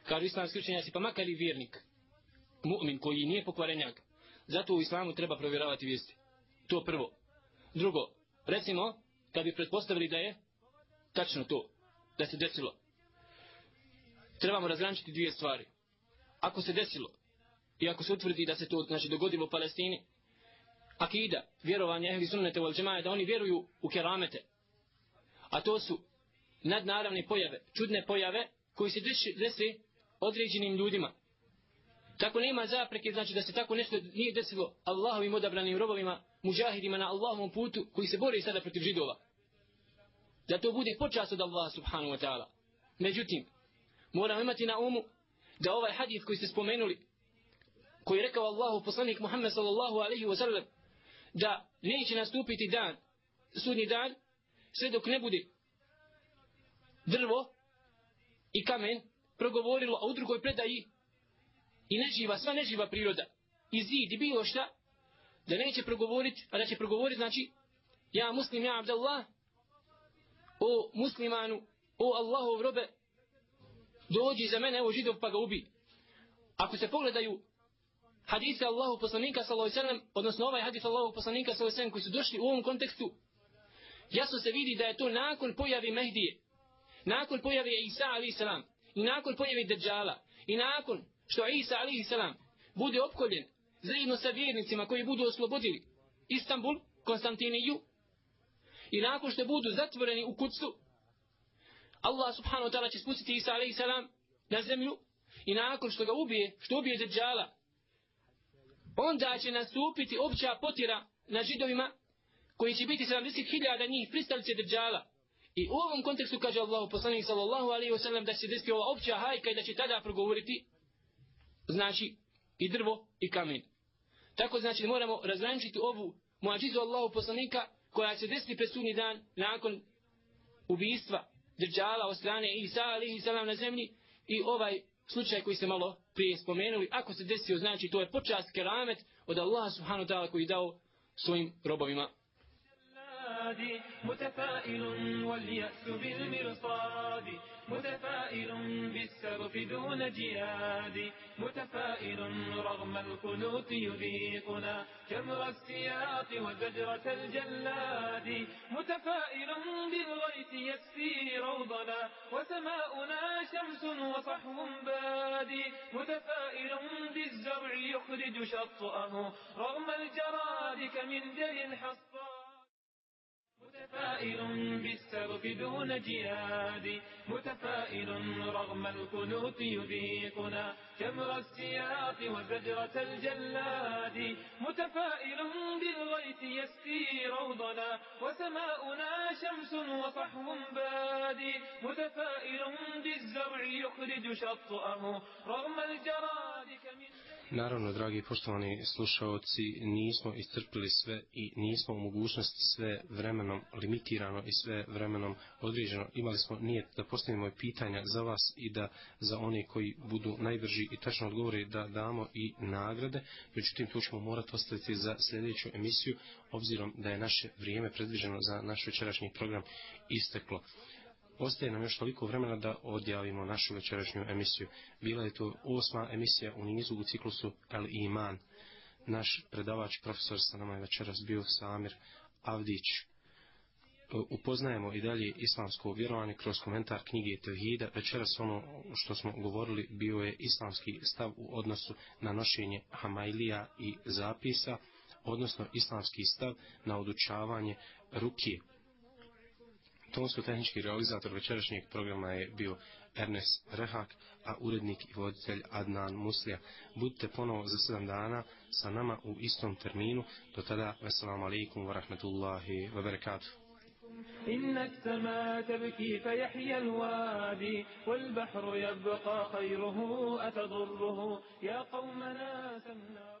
Kažu islamski učenjaci, pa makar i vjernik, mu'min koji nije pokvarenjak, zato u islamu treba provjeravati vijesti. To prvo. Drugo, recimo, kad bi pretpostavili da je tačno to, da se desilo, trebamo razgraničiti dvije stvari. Ako se desilo, i ako se utvrdi da se to znači, dogodilo u Palestini, akida, vjerovanje ehli sunnete wal džemaje, da oni vjeruju u keramete. A to su nadnaravne pojave, čudne pojave, koji se desi, desi određenim ljudima. Tako nema zapreke, znači da se tako nešto nije desilo Allahovim odabranim robovima, mužahidima na Allahovom putu, koji se bore sada protiv židova. Da to bude počast od Allaha subhanahu wa ta'ala. Međutim, moramo imati na umu da ovaj hadith koji ste spomenuli, koji je rekao Allahu poslanik Muhammed sallallahu alaihi wa sallam, da neće nastupiti dan, sudni dan, sve dok ne bude drvo i kamen progovorilo, a u drugoj predaji i neživa, sva neživa priroda, i zid i bilo šta, da neće progovoriti, a da će progovoriti, znači, ja muslim, ja Abdallah, o muslimanu, o Allahov robe, dođi za mene, evo židov pa ga ubi. Ako se pogledaju hadise Allahu poslanika sallallahu alejhi ve sellem, odnosno ovaj hadis Allahu poslanika sallallahu alejhi ve sellem koji su došli u ovom kontekstu, jasno se vidi da je to nakon pojavi Mehdije, nakon pojave Isa alejhi salam i nakon pojave Dejjala i nakon što Isa alejhi salam bude opkoljen zajedno sa vjernicima koji budu oslobodili Istanbul, Konstantiniju i nakon što budu zatvoreni u kucu Allah subhanahu wa ta'ala će spustiti Isa alaihi salam na zemlju i nakon što ga ubije, što ubije Dejjala, onda će nastupiti opća potira na židovima koji će biti 70.000 njih pristalice Dejjala. I u ovom kontekstu kaže Allah poslanik sallallahu alaihi wa sallam da će desiti ova opća hajka i da će tada progovoriti znači i drvo i kamen. Tako znači moramo razgraničiti ovu muadžizu Allahu poslanika koja će desiti presudni dan nakon ubijstva Držala od strane Isa alihi salam na zemlji i ovaj slučaj koji ste malo prije spomenuli, ako se desio, znači to je počast keramet od Allaha subhanahu ta'ala koji dao svojim robovima الجهاد متفائل واليأس بالمرصاد. متفائل بالسرف دون جهاد متفائل رغم القنوط يذيقنا جمر السياط وزجرة الجلاد. متفائل بالغيث يسفي روضنا وسماؤنا شمس وصحو بادي متفائل بالزرع يخرج شطأه رغم الجراد كمندل حصاد متفائل بالسرف دون جهاد متفائل رغم القنوط يذيقنا جمر السياط وزجرة الجلاد متفائل بالغيث يسقي روضنا وسماؤنا شمس وصحو بادي متفائل بالزرع يخرج شطأه رغم الجراد كمن Naravno, dragi poštovani slušaoci, nismo iscrpili sve i nismo u mogućnosti sve vremenom limitirano i sve vremenom određeno. Imali smo nijet da postavimo pitanja za vas i da za one koji budu najbrži i tačno odgovori da damo i nagrade. Međutim, to ćemo morati ostaviti za sljedeću emisiju, obzirom da je naše vrijeme predviđeno za naš večerašnji program isteklo. Ostaje nam još toliko vremena da odjavimo našu večerašnju emisiju. Bila je to osma emisija u nizu u ciklusu El Iman. Naš predavač, profesor sa nama je večeras bio Samir Avdić. E, upoznajemo i dalje islamsko vjerovanje kroz komentar knjige Tevhida. Večeras ono što smo govorili bio je islamski stav u odnosu na nošenje Hamailija i zapisa, odnosno islamski stav na odučavanje rukije tonsko tehnički realizator večerašnjeg programa je bio Ernest Rehak, a urednik i voditelj Adnan Muslija. Budite ponovo za 7 dana sa nama u istom terminu. Do tada, assalamu alaikum wa rahmatullahi wa barakatuh. إن السماء تبكي فيحيى الوادي والبحر يبقى خيره أتضره يا قومنا سمنا